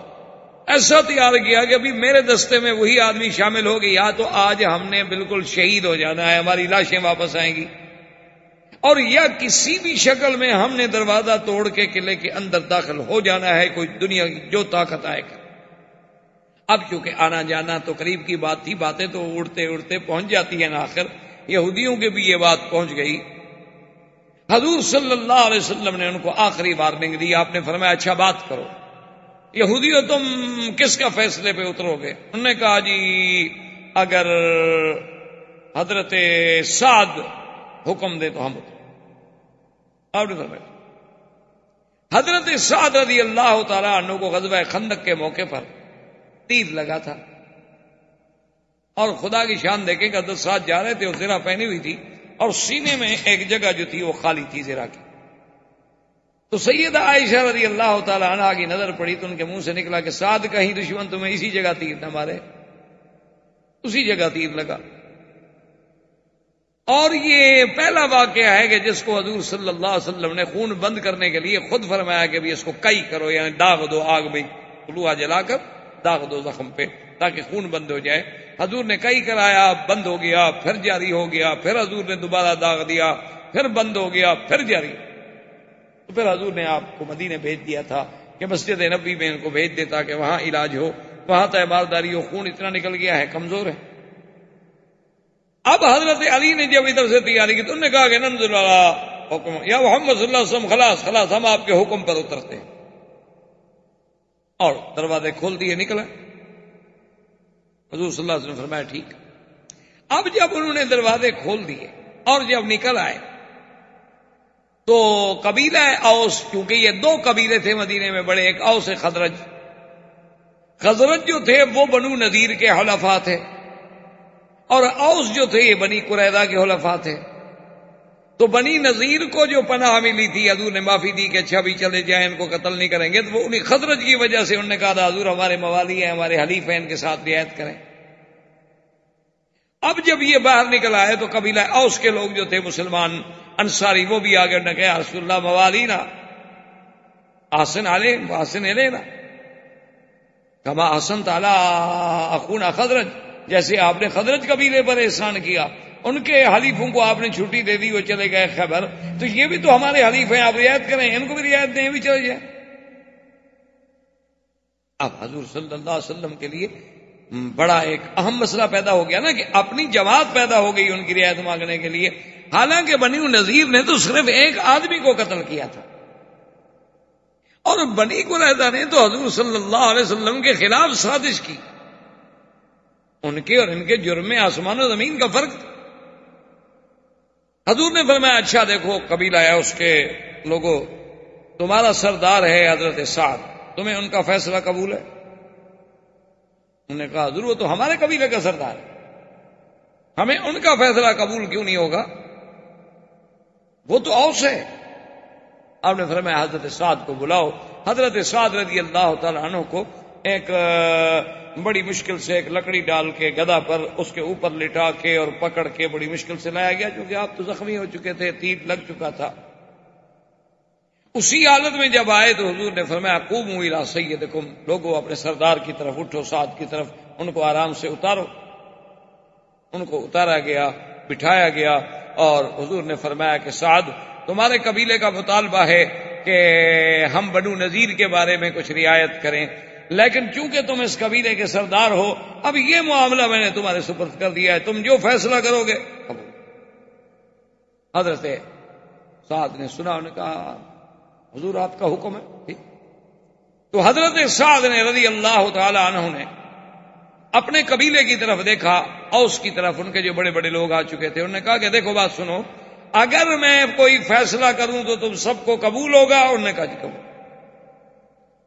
Speaker 1: ایسا تیار کیا کہ ابھی میرے دستے میں وہی آدمی شامل ہو گئی یا تو آج ہم نے بالکل شہید ہو جانا ہے، ہماری لاشیں واپس آئیں گی۔ اور یا کسی بھی شکل میں ہم نے دروازہ توڑ کے قلعے کے اندر داخل ہو جانا ہے، کوئی دنیا کی جو طاقت آئے گا۔ اب چونکہ آنا جانا تو قریب کی بات تھی، باتیں تو اڑتے اڑتے پہنچ جاتی ہیں آخر۔ یہودیوں کے بھی یہ بات پہنچ گئی۔ حضور صلی اللہ علیہ وسلم نے ان کو آخری وارننگ دی۔ آپ نے فرمایا اچھا بات کرو۔ یہودیوں، تم کس کا فیصلے پہ اترو گے؟ انہوں نے کہا جی اگر حضرت سعد حکم دے تو ہم اترو حضرت سعد رضی اللہ تعالیٰ عنہ کو غزوہ خندق کے موقع پر تیر لگا تھا۔ اور خدا کی شان دیکھیں کہ حضرت سعد جا رہے تھے وہ زیرہ پہنی ہوئی تھی۔ اور سینے میں ایک جگہ جو تھی وہ خالی تھی زیرہ کی۔ تو سید عائشہ رضی اللہ تعالیٰ عنہ کی نظر پڑی تو ان کے منہ سے نکلا کہ سعد کہیں دشمن تمہیں اسی جگہ تیر نہ مارے۔ اسی جگہ تیر لگا۔ اور یہ پہلا واقعہ ہے کہ جس کو حضور صلی اللہ علیہ وسلم نے خون بند کرنے کے لیے خود فرمایا کہ بھی اس کو کئی کرو یعنی داغ دو آگ میں لوہا جلا کر داغ دو زخم پہ، تاکہ خون بند ہو جائے۔ حضور نے کئی کرایا، بند ہو گیا، پھر جاری ہو گیا، پھر حضور نے دوبارہ داغ دیا، پھر بند ہو گیا، پھر جاری۔ تو پھر حضور نے آپ کو مدینے بھیج دیا تھا کہ مسجد نبی میں ان کو بھیج دیتا کہ وہاں علاج ہو، وہاں تہبارداری ہو، خون اتنا نکل گیا ہے، کمزور ہے۔ اب حضرت علی نے جب ادھر سے تیاری کی تو انہوں نے کہا کہ نند اللہ حکم، یا محمد صلی اللہ علیہ وسلم، خلاص خلاص، ہم آپ کے حکم پر اترتے ہیں۔ اور دروازے کھول دیے، نکلا۔ حضور صلی اللہ علیہ وسلم فرمایا، ٹھیک۔ اب جب انہوں نے دروازے کھول دیے اور جب نکل آئے، تو قبیلہ اوس، کیونکہ یہ دو قبیلے تھے مدینے میں بڑے، ایک اوس خزرج خزرج جو تھے، وہ بنو نذیر کے حلفا تھے۔ اور اوس جو تھے، یہ بنی قریدا کے حلفا تھے۔ تو بنی نذیر کو جو پناہ ملی تھی، حضور نے معافی دی کہ اچھا بھی چلے جائیں، ان کو قتل نہیں کریں گے، تو وہ انہیں خطرج کی وجہ سے انہوں نے کہا تھا، حضور ہمارے موالی ہیں، ہمارے حلیف ہیں، ان کے ساتھ رعایت کریں۔ اب جب یہ باہر نکل آئے تو قبیلہ اوس کے لوگ جو تھے، مسلمان، انصاری، وہ بھی آگے نہ کہا، رسول اللہ، موالی نا۔ آسن آلے، آسن لے نا۔ کما آسن تالا اخون خدرج جیسے آپ نے خدرت قبیلے پر احسان کیا۔ ان کے حلیفوں کو آپ نے چھٹی دے دی، وہ چلے گئے خبر۔ تو یہ بھی تو ہمارے حلیف ہیں، آپ رعایت کریں، ان کو بھی رعایت دیں بھی چلے جائیں۔ اب حضور صلی اللہ علیہ وسلم کے لیے بڑا ایک اہم مسئلہ پیدا ہو گیا نا کہ اپنی جماعت پیدا ہو گئی ان کی رعایت مانگنے کے لیے۔ حالانکہ بنی نذیر نے تو صرف ایک آدمی کو قتل کیا تھا۔ اور بنی کو رہتا نے تو حضور صلی اللہ علیہ وسلم کے خلاف سازش کی۔ ان کے اور ان کے جرم میں آسمان و زمین کا فرق تھا۔ حضور نے فرمایا اچھا دیکھو، قبیلہ ہے اس کے۔ لوگوں تمہارا سردار ہے حضرت سعد۔ تمہیں ان کا فیصلہ قبول ہے؟ انہوں نے کہا، حضور، وہ تو ہمارے قبیلے کا سردار ہے۔ ہمیں ان کا فیصلہ قبول کیوں نہیں ہوگا؟ وہ تو اوس ہے۔ آپ نے فرمایا، حضرت سعد کو بلاؤ۔ حضرت سعد رضی اللہ تعالیٰ عنہ کو ایک بڑی مشکل سے ایک لکڑی ڈال کے گدا پر اس کے اوپر لٹا کے اور پکڑ کے بڑی مشکل سے لایا گیا کیونکہ آپ تو زخمی ہو چکے تھے تیر لگ چکا تھا۔ اسی حالت میں جب آئے تو حضور نے فرمایا خوب ہوئی سید کم لوگوں اپنے سردار کی طرف اٹھو، سعد کی طرف ان کو آرام سے اتارو۔ ان کو اتارا گیا، بٹھایا گیا اور حضور نے فرمایا کہ سعد، تمہارے قبیلے کا مطالبہ ہے کہ ہم بنو نذیر کے بارے میں کچھ رعایت کریں۔ لیکن چونکہ تم اس قبیلے کے سردار ہو، اب یہ معاملہ میں نے تمہارے سپرد کر دیا ہے۔ تم جو فیصلہ کرو گے۔ حضرت سعد نے سنا، انہوں نے کہا، حضور آپ کا حکم ہے۔ تو حضرت سعد نے رضی اللہ تعالی عنہ نے اپنے قبیلے کی طرف دیکھا، اوس کی طرف، ان کے جو بڑے بڑے لوگ آ چکے تھے، انہوں نے کہا کہ دیکھو، بات سنو، اگر میں کوئی فیصلہ کروں تو تم سب کو قبول ہوگا؟ انہوں نے کہا جی قبول۔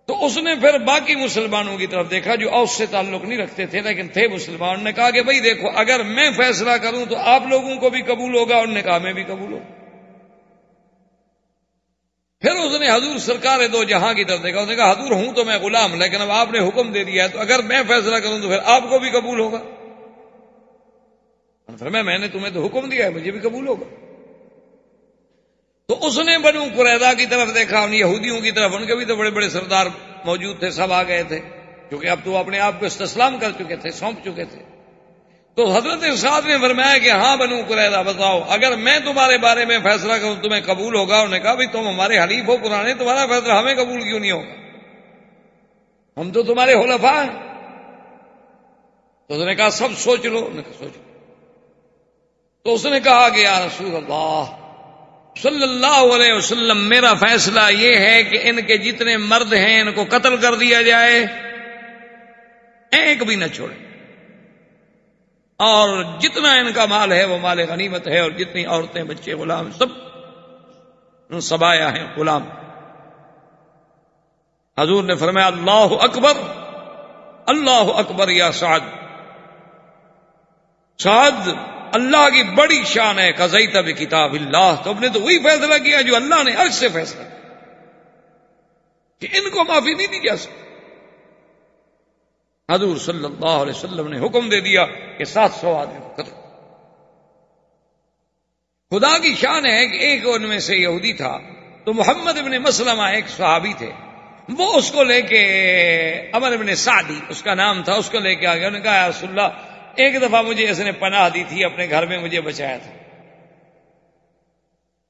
Speaker 1: تو اس نے پھر باقی مسلمانوں کی طرف دیکھا جو اوس سے تعلق نہیں رکھتے تھے، لیکن تھے مسلمان۔ نے کہا کہ بھائی دیکھو، اگر میں فیصلہ کروں تو آپ لوگوں کو بھی قبول ہوگا، انہوں نے کہا میں بھی قبول ہوں۔ پھر اس نے حضور سرکار دو جہاں کی طرف دیکھا۔ اس نے کہا، حضور ہوں تو میں غلام، لیکن اب آپ نے حکم دے دیا ہے تو اگر میں فیصلہ کروں تو پھر آپ کو بھی قبول ہوگا۔ میں نے تمہیں تو حکم دیا ہے، مجھے بھی قبول ہوگا۔ تو اس نے بنو قریدا کی طرف دیکھا ان یہودیوں کی طرف۔ ان کے بھی تو بڑے بڑے سردار موجود تھے، سب آ گئے تھے۔ کیونکہ اب تو اپنے آپ کو استسلام کر چکے تھے، سونپ چکے تھے۔ تو حضرت سعد نے فرمایا کہ ہاں بنو قریدا بتاؤ، اگر میں تمہارے بارے میں فیصلہ کروں تمہیں قبول ہوگا؟ انہوں نے کہا بھائی تم ہمارے حلیف ہو، پرانے تمہارا فیصلہ ہمیں قبول کیوں نہیں ہوگا؟ ہم تو تمہارے حلفا ہیں۔ تو اس نے کہا، سب سوچ لو۔ نے کہا، سوچ لو۔ تو اس نے کہا کہ یا رسول اللہ صلی اللہ علیہ وسلم، میرا فیصلہ یہ ہے کہ ان کے جتنے مرد ہیں، ان کو قتل کر دیا جائے۔ ایک بھی نہ چھوڑے۔ اور جتنا ان کا مال ہے، وہ مال غنیمت ہے، اور جتنی عورتیں، بچے، غلام، سب سبایا ہیں، غلام۔ حضور نے فرمایا، اللہ اکبر اللہ اکبر یا سعد۔ سعد اللہ کی بڑی شان ہے کزئی تب کتاب اللہ، تو نے تو وہی فیصلہ کیا جو اللہ نے عرض سے فیصلہ کیا۔ کہ ان کو معافی نہیں دی جا سکتی۔ حضور صلی اللہ علیہ وسلم نے حکم دے دیا کہ سات سو آدمی کو قتل۔ خدا کی شان ہے کہ ایک ان میں سے یہودی تھا، تو محمد ابن مسلمہ ایک صحابی تھے۔ وہ اس کو لے کے امر ابن سعدی، اس کا نام تھا، اس کو لے کے آ گیا انہوں نے کہا رسول اللہ ایک دفعہ مجھے اس نے پناہ دی تھی، اپنے گھر میں مجھے بچایا تھا۔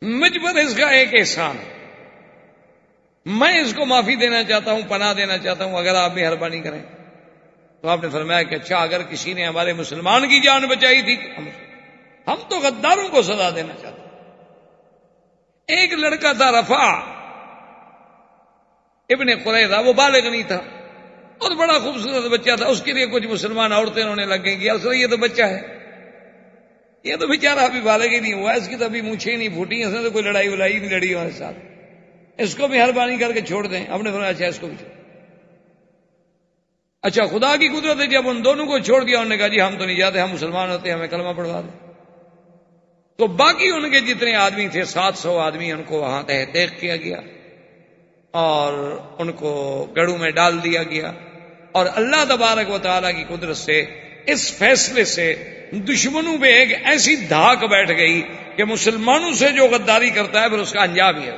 Speaker 1: مجھ پر اس کا ایک احسان۔ ہے میں اس کو معافی دینا چاہتا ہوں، پناہ دینا چاہتا ہوں، اگر آپ مہربانی کریں۔ تو آپ نے فرمایا کہ اچھا اگر کسی نے ہمارے مسلمان کی جان بچائی تھی، ہم تو غداروں کو سزا دینا چاہتے ایک لڑکا تھا رفا ابن قریضہ وہ بالغ نہیں تھا۔ اور بڑا خوبصورت بچہ تھا، اس کے لیے کچھ مسلمان عورتیں رونے لگ گئیں کہ یہ تو بچہ ہے۔ یہ تو بیچارہ ابھی بالغ ہی نہیں ہوا، اس کی تو ابھی مونچھیں نہیں پھوٹی، اس نے تو کوئی لڑائی ولائی نہیں لڑی ہمارے ساتھ۔ اس کو مہربانی کر کے چھوڑ دیں اپنے فرمایا اچھا اس کو بھی چھوڑ۔ اچھا خدا کی قدرت ہے، جب ان دونوں کو چھوڑ دیا، انہوں نے کہا جی ہم تو نہیں جاتے، ہم مسلمان ہوتے ہمیں کلمہ پڑھوا دیں۔ تو باقی ان کے جتنے آدمی تھے، سات سو آدمی ان کو وہاں تحقیق کیا گیا اور ان کو گڑوں میں ڈال دیا گیا۔ اور اللہ تبارک و تعالیٰ کی قدرت سے، اس فیصلے سے دشمنوں پہ ایک ایسی دھاک بیٹھ گئی کہ مسلمانوں سے جو غداری کرتا ہے، پھر اس کا انجام ہی ہے۔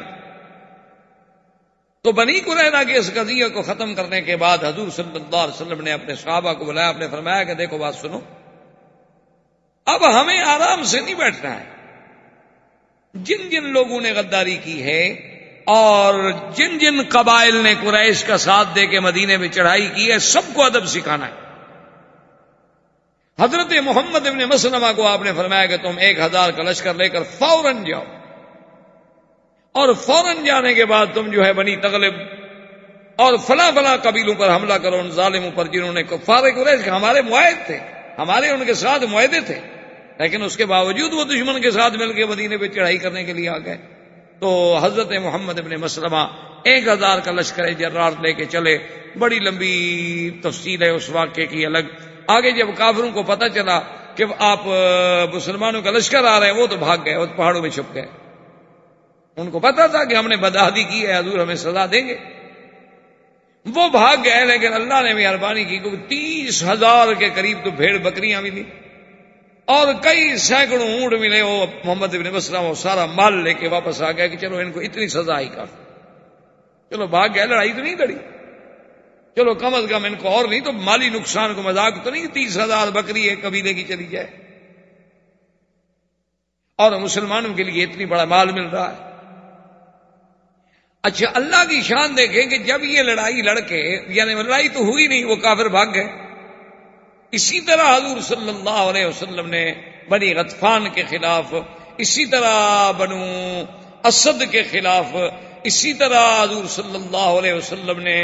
Speaker 1: تو بنی قرینا کے اس قضیے کو ختم کرنے کے بعد حضور صلی اللہ علیہ وسلم نے اپنے صحابہ کو بلایا، اپنے فرمایا کہ دیکھو بات سنو۔ اب ہمیں آرام سے نہیں بیٹھنا ہے۔ جن جن لوگوں نے غداری کی ہے اور جن جن قبائل نے قریش کا ساتھ دے کے مدینے میں چڑھائی کی ہے، سب کو ادب سکھانا ہے۔ حضرت محمد ابن مسلمہ کو آپ نے فرمایا کہ تم ایک ہزار کا لشکر لے کر فوراً جاؤ۔ اور فوراً جانے کے بعد تم جو ہے بنی تغلب اور فلاں فلاں قبیلوں پر حملہ کرو، ان ظالموں پر جنہوں نے فارغ قریش ہمارے معاہد تھے، ہمارے ان کے ساتھ معاہدے تھے، لیکن اس کے باوجود وہ دشمن کے ساتھ مل کے مدینے پہ چڑھائی کرنے کے لیے آ گئے۔ تو حضرت محمد ابن مسلمہ ایک ہزار کا لشکر جرار لے کے چلے۔ بڑی لمبی تفصیل ہے اس واقعے کی الگ۔ آگے جب کافروں کو پتہ چلا کہ آپ مسلمانوں کا لشکر آ رہے ہیں، وہ تو بھاگ گئے وہ پہاڑوں میں چھپ گئے۔ ان کو پتا تھا کہ ہم نے بدادی کی ہے، حضور ہمیں سزا دیں گے۔ وہ بھاگ گئے، لیکن اللہ نے مہربانی کی کہ تیس ہزار کے قریب تو بھیڑ بکریاں بھی دی اور کئی سینکڑوں اونٹ ملے وہ محمد ابن مسلم وہ سارا مال لے کے واپس آ گیا کہ چلو ان کو اتنی سزا آئی کافی۔ چلو بھاگ گیا، لڑائی تو نہیں لڑی۔ چلو کم از کم ان کو اور نہیں تو مالی نقصان کو مذاق تو نہیں، تیس ہزار بکری ایک قبیلے کی چلی جائے۔ اور مسلمانوں کے لیے اتنی بڑا مال مل رہا ہے۔ اچھا اللہ کی شان دیکھیں کہ جب یہ لڑائی لڑ کے یعنی لڑائی تو ہوئی نہیں، وہ کافر بھاگ گئے۔ اسی طرح حضور صلی اللہ علیہ وسلم نے بنی غطفان کے خلاف، اسی طرح بنو اسد کے خلاف، اسی طرح حضور صلی اللہ علیہ وسلم نے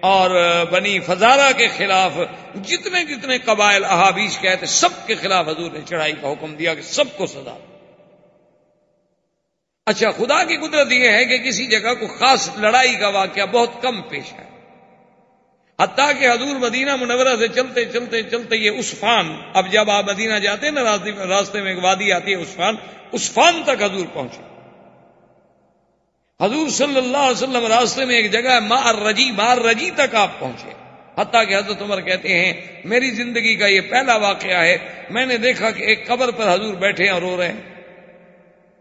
Speaker 1: اور بنی فزارہ کے خلاف جتنے جتنے قبائل احابیش کہتے سب کے خلاف حضور نے چڑھائی کا حکم دیا کہ سب کو سزا اچھا خدا کی قدرت یہ ہے کہ کسی جگہ کو خاص لڑائی کا واقعہ بہت کم پیش ہے حتیٰ کہ حضور مدینہ منورہ سے چلتے چلتے چلتے یہ عثفان اب جب آپ مدینہ جاتے ہیں نا، راستے میں ایک وادی آتی ہے عثفان عثفان تک حضور پہنچے۔ حضور صلی اللہ علیہ وسلم راستے میں ایک جگہ ہے مار رجی مار رجی تک آپ پہنچے۔ حتیٰ کہ حضرت عمر کہتے ہیں، میری زندگی کا یہ پہلا واقعہ ہے، میں نے دیکھا کہ ایک قبر پر حضور بیٹھے ہیں اور رو رہے ہیں۔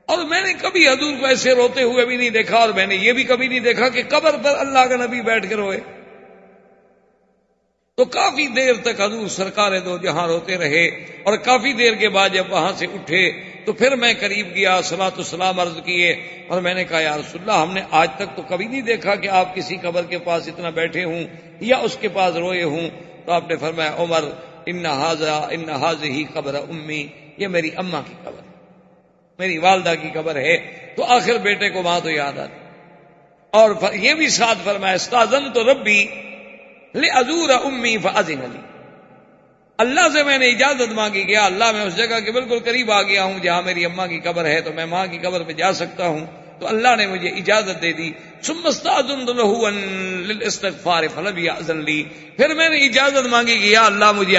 Speaker 1: اور میں نے کبھی حضور کو ایسے روتے ہوئے بھی نہیں دیکھا، اور میں نے یہ بھی کبھی نہیں دیکھا کہ قبر پر اللہ کا نبی بیٹھ کے روئے۔ تو کافی دیر تک حضور سرکار دو جہاں روتے رہے اور کافی دیر کے بعد جب وہاں سے اٹھے تو پھر میں قریب گیا سلا تو سلام عرض کیے اور میں نے کہا، یا رسول اللہ، ہم نے آج تک تو کبھی نہیں دیکھا کہ آپ کسی قبر کے پاس اتنا بیٹھے ہوں یا اس کے پاس روئے ہوں۔ تو آپ نے فرمایا، عمر، ان حاضہ، ان حاض ہی قبر امی، یہ میری اما کی قبر میری والدہ کی قبر ہے، تو آخر بیٹے کو وہاں تو یاد آتی اور یہ بھی ساتھ فرمایا استاذن تو ربی لے ازور امی فضین علی اللہ سے میں نے اجازت مانگی گیا اللہ میں اس جگہ کے بالکل قریب آ گیا ہوں جہاں میری اما کی قبر ہے تو میں ماں کی قبر پہ جا سکتا ہوں۔ تو اللہ نے مجھے اجازت دے دی۔ استغفار ازن لی پھر میں نے اجازت مانگی کہ یا اللہ مجھے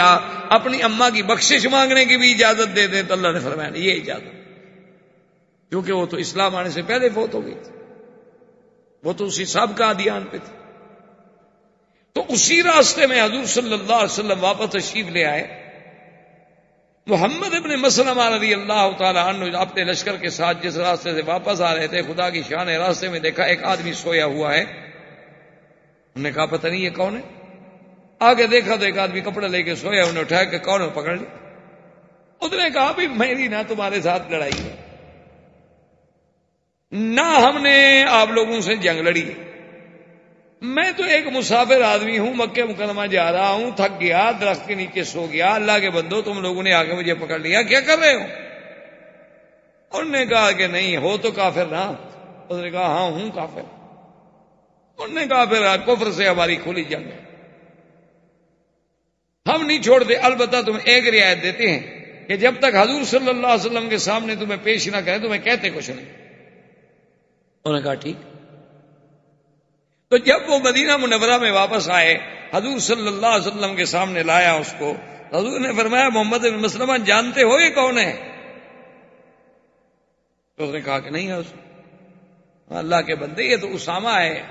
Speaker 1: اپنی اما کی بخشش مانگنے کی بھی اجازت دے دے۔ تو اللہ نے فرمایا یہ اجازت۔ کیونکہ وہ تو اسلام آنے سے پہلے فوت ہو گئی تھی۔ وہ تو اسی سب کا پہ تھی۔ تو اسی راستے میں حضور صلی اللہ علیہ وسلم واپس تشریف لے آئے۔ محمد ابن مسلم رضی اللہ تعالیٰ عنہ اپنے لشکر کے ساتھ جس راستے سے واپس آ رہے تھے، خدا کی شان راستے میں دیکھا ایک آدمی سویا ہوا ہے۔ انہوں نے کہا، پتہ نہیں یہ کون ہے؟ آگے دیکھا تو ایک آدمی کپڑے لے کے سویا انہیں اٹھایا کہ کون ہے؟ پکڑ لی اس نے کہا بھی میری نہ تمہارے ساتھ لڑائی ہے۔ نہ ہم نے آپ لوگوں سے جنگ لڑی میں تو ایک مسافر آدمی ہوں، مکہ مقدمہ جا رہا ہوں، تھک گیا، درخت کے نیچے سو گیا، اللہ کے بندو، تم لوگوں نے آگے مجھے پکڑ لیا، کیا کر رہے ہو؟ انہوں نے کہا کہ نہیں، ہو تو کافر نا اس نے کہا ہاں ہوں کافر۔ انہوں نے کہا، پھر کفر سے ہماری کھلی جنگ ہے۔ ہم نہیں چھوڑتے، البتہ تم ایک رعایت دیتے ہیں کہ جب تک حضور صلی اللہ علیہ وسلم کے سامنے تمہیں پیش نہ کریں، تمہیں کہتے کچھ نہیں۔ انہوں نے کہا، ٹھیک۔ تو جب وہ مدینہ منورہ میں واپس آئے، حضور صلی اللہ علیہ وسلم کے سامنے لایا اس کو۔ حضور نے فرمایا، محمد بن مسلمان جانتے ہو یہ کون ہے؟ تو اس نے کہا کہ نہیں ہے اس اللہ کے بندے، یہ تو اسامہ ہے۔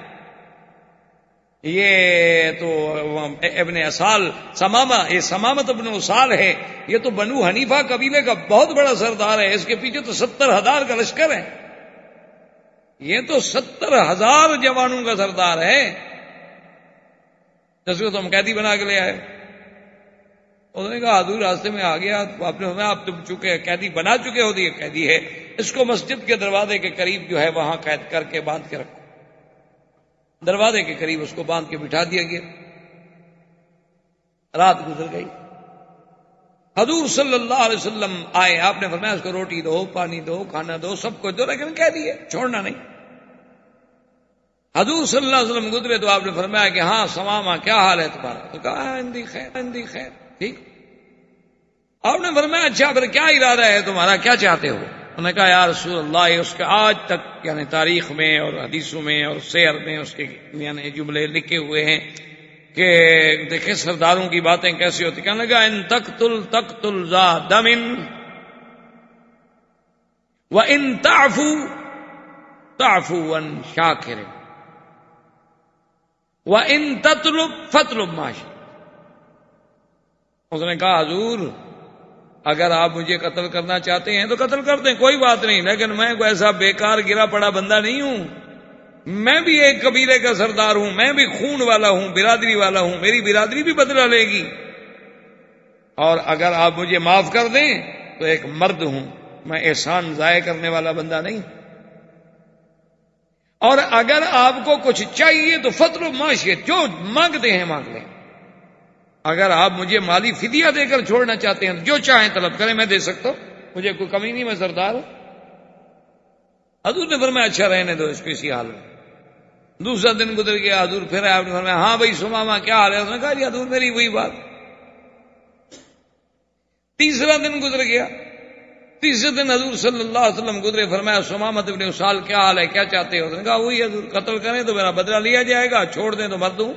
Speaker 1: یہ تو ابن اصال سماما یہ سمامت ابن اسال ہے۔ یہ تو بنو حنیفہ قبیلے کا بہت بڑا سردار ہے۔ اس کے پیچھے تو ستر ہزار کا لشکر ہے۔ یہ تو ستر ہزار جوانوں کا سردار ہے۔ جس کو تم قیدی بنا کے لے آئے۔ انہوں نے کہا، حضور راستے میں آ گیا آپ نے آپ تم چکے قیدی بنا چکے ہو یہ قیدی ہے۔ اس کو مسجد کے دروازے کے قریب جو ہے، وہاں قید کر کے باندھ کے رکھو۔ دروازے کے قریب اس کو باندھ کے بٹھا دیا گیا۔ رات گزر گئی۔ حضور صلی اللہ علیہ وسلم آئے، آپ نے فرمایا اس کو روٹی دو، پانی دو، کھانا دو، سب کچھ دو، لیکن کہہ دیے، چھوڑنا نہیں۔ حضور صلی اللہ علیہ وسلم گزرے تو آپ نے فرمایا کہ ہاں سماما کیا حال ہے تمہارا؟ تو کہا ہندی خیر ہندی خیر، ٹھیک۔ آپ نے فرمایا اچھا پھر کیا ارادہ ہے تمہارا؟ کیا چاہتے ہو؟ انہوں نے کہا، یا رسول اللہ، اس کے آج تک یعنی تاریخ میں اور حدیثوں میں اور سیر میں اس کے یعنی جملے لکھے ہوئے ہیں۔ کہ دیکھیں سرداروں کی باتیں کیسی ہوتی کہنے لگا، ان تک تل تک تل و ان تافو تافو ان شاخر و ان تتلب فتلب معاش اس نے کہا، حضور، اگر آپ مجھے قتل کرنا چاہتے ہیں تو قتل کر دیں، کوئی بات نہیں، لیکن میں کوئی ایسا بیکار گرا پڑا بندہ نہیں ہوں۔ میں بھی ایک قبیلے کا سردار ہوں، میں بھی خون والا ہوں، برادری والا ہوں، میری برادری بھی بدلا لے گی۔ اور اگر آپ مجھے معاف کر دیں تو ایک مرد ہوں، میں احسان ضائع کرنے والا بندہ نہیں۔ اور اگر آپ کو کچھ چاہیے تو فطر و معاشیت، جو مانگتے ہیں مانگ لیں۔ اگر آپ مجھے مالی فدیہ دے کر چھوڑنا چاہتے ہیں، جو چاہیں طلب کریں، میں دے سکتا ہوں۔ مجھے کوئی کمی نہیں، میں سردار ہوں۔ حضور نے فرمایا اچھا رہنے دو، اس کو اسی حال میں۔ دوسرا دن گزر گیا، حضور پھر آیا آپ نے فرمایا ہاں بھائی سماما کیا حال ہے؟ اس نے کہا جی حضور میری وہی بات۔ تیسرا دن گزر گیا۔ تیسرے دن حضور صلی اللہ علیہ وسلم گزرے، فرمایا سمامت ابن سال کیا حال ہے؟ کیا چاہتے ہو؟ اس نے کہا، وہی حضور، قتل کریں تو میرا بدلہ لیا جائے گا، چھوڑ دیں تو مر دوں۔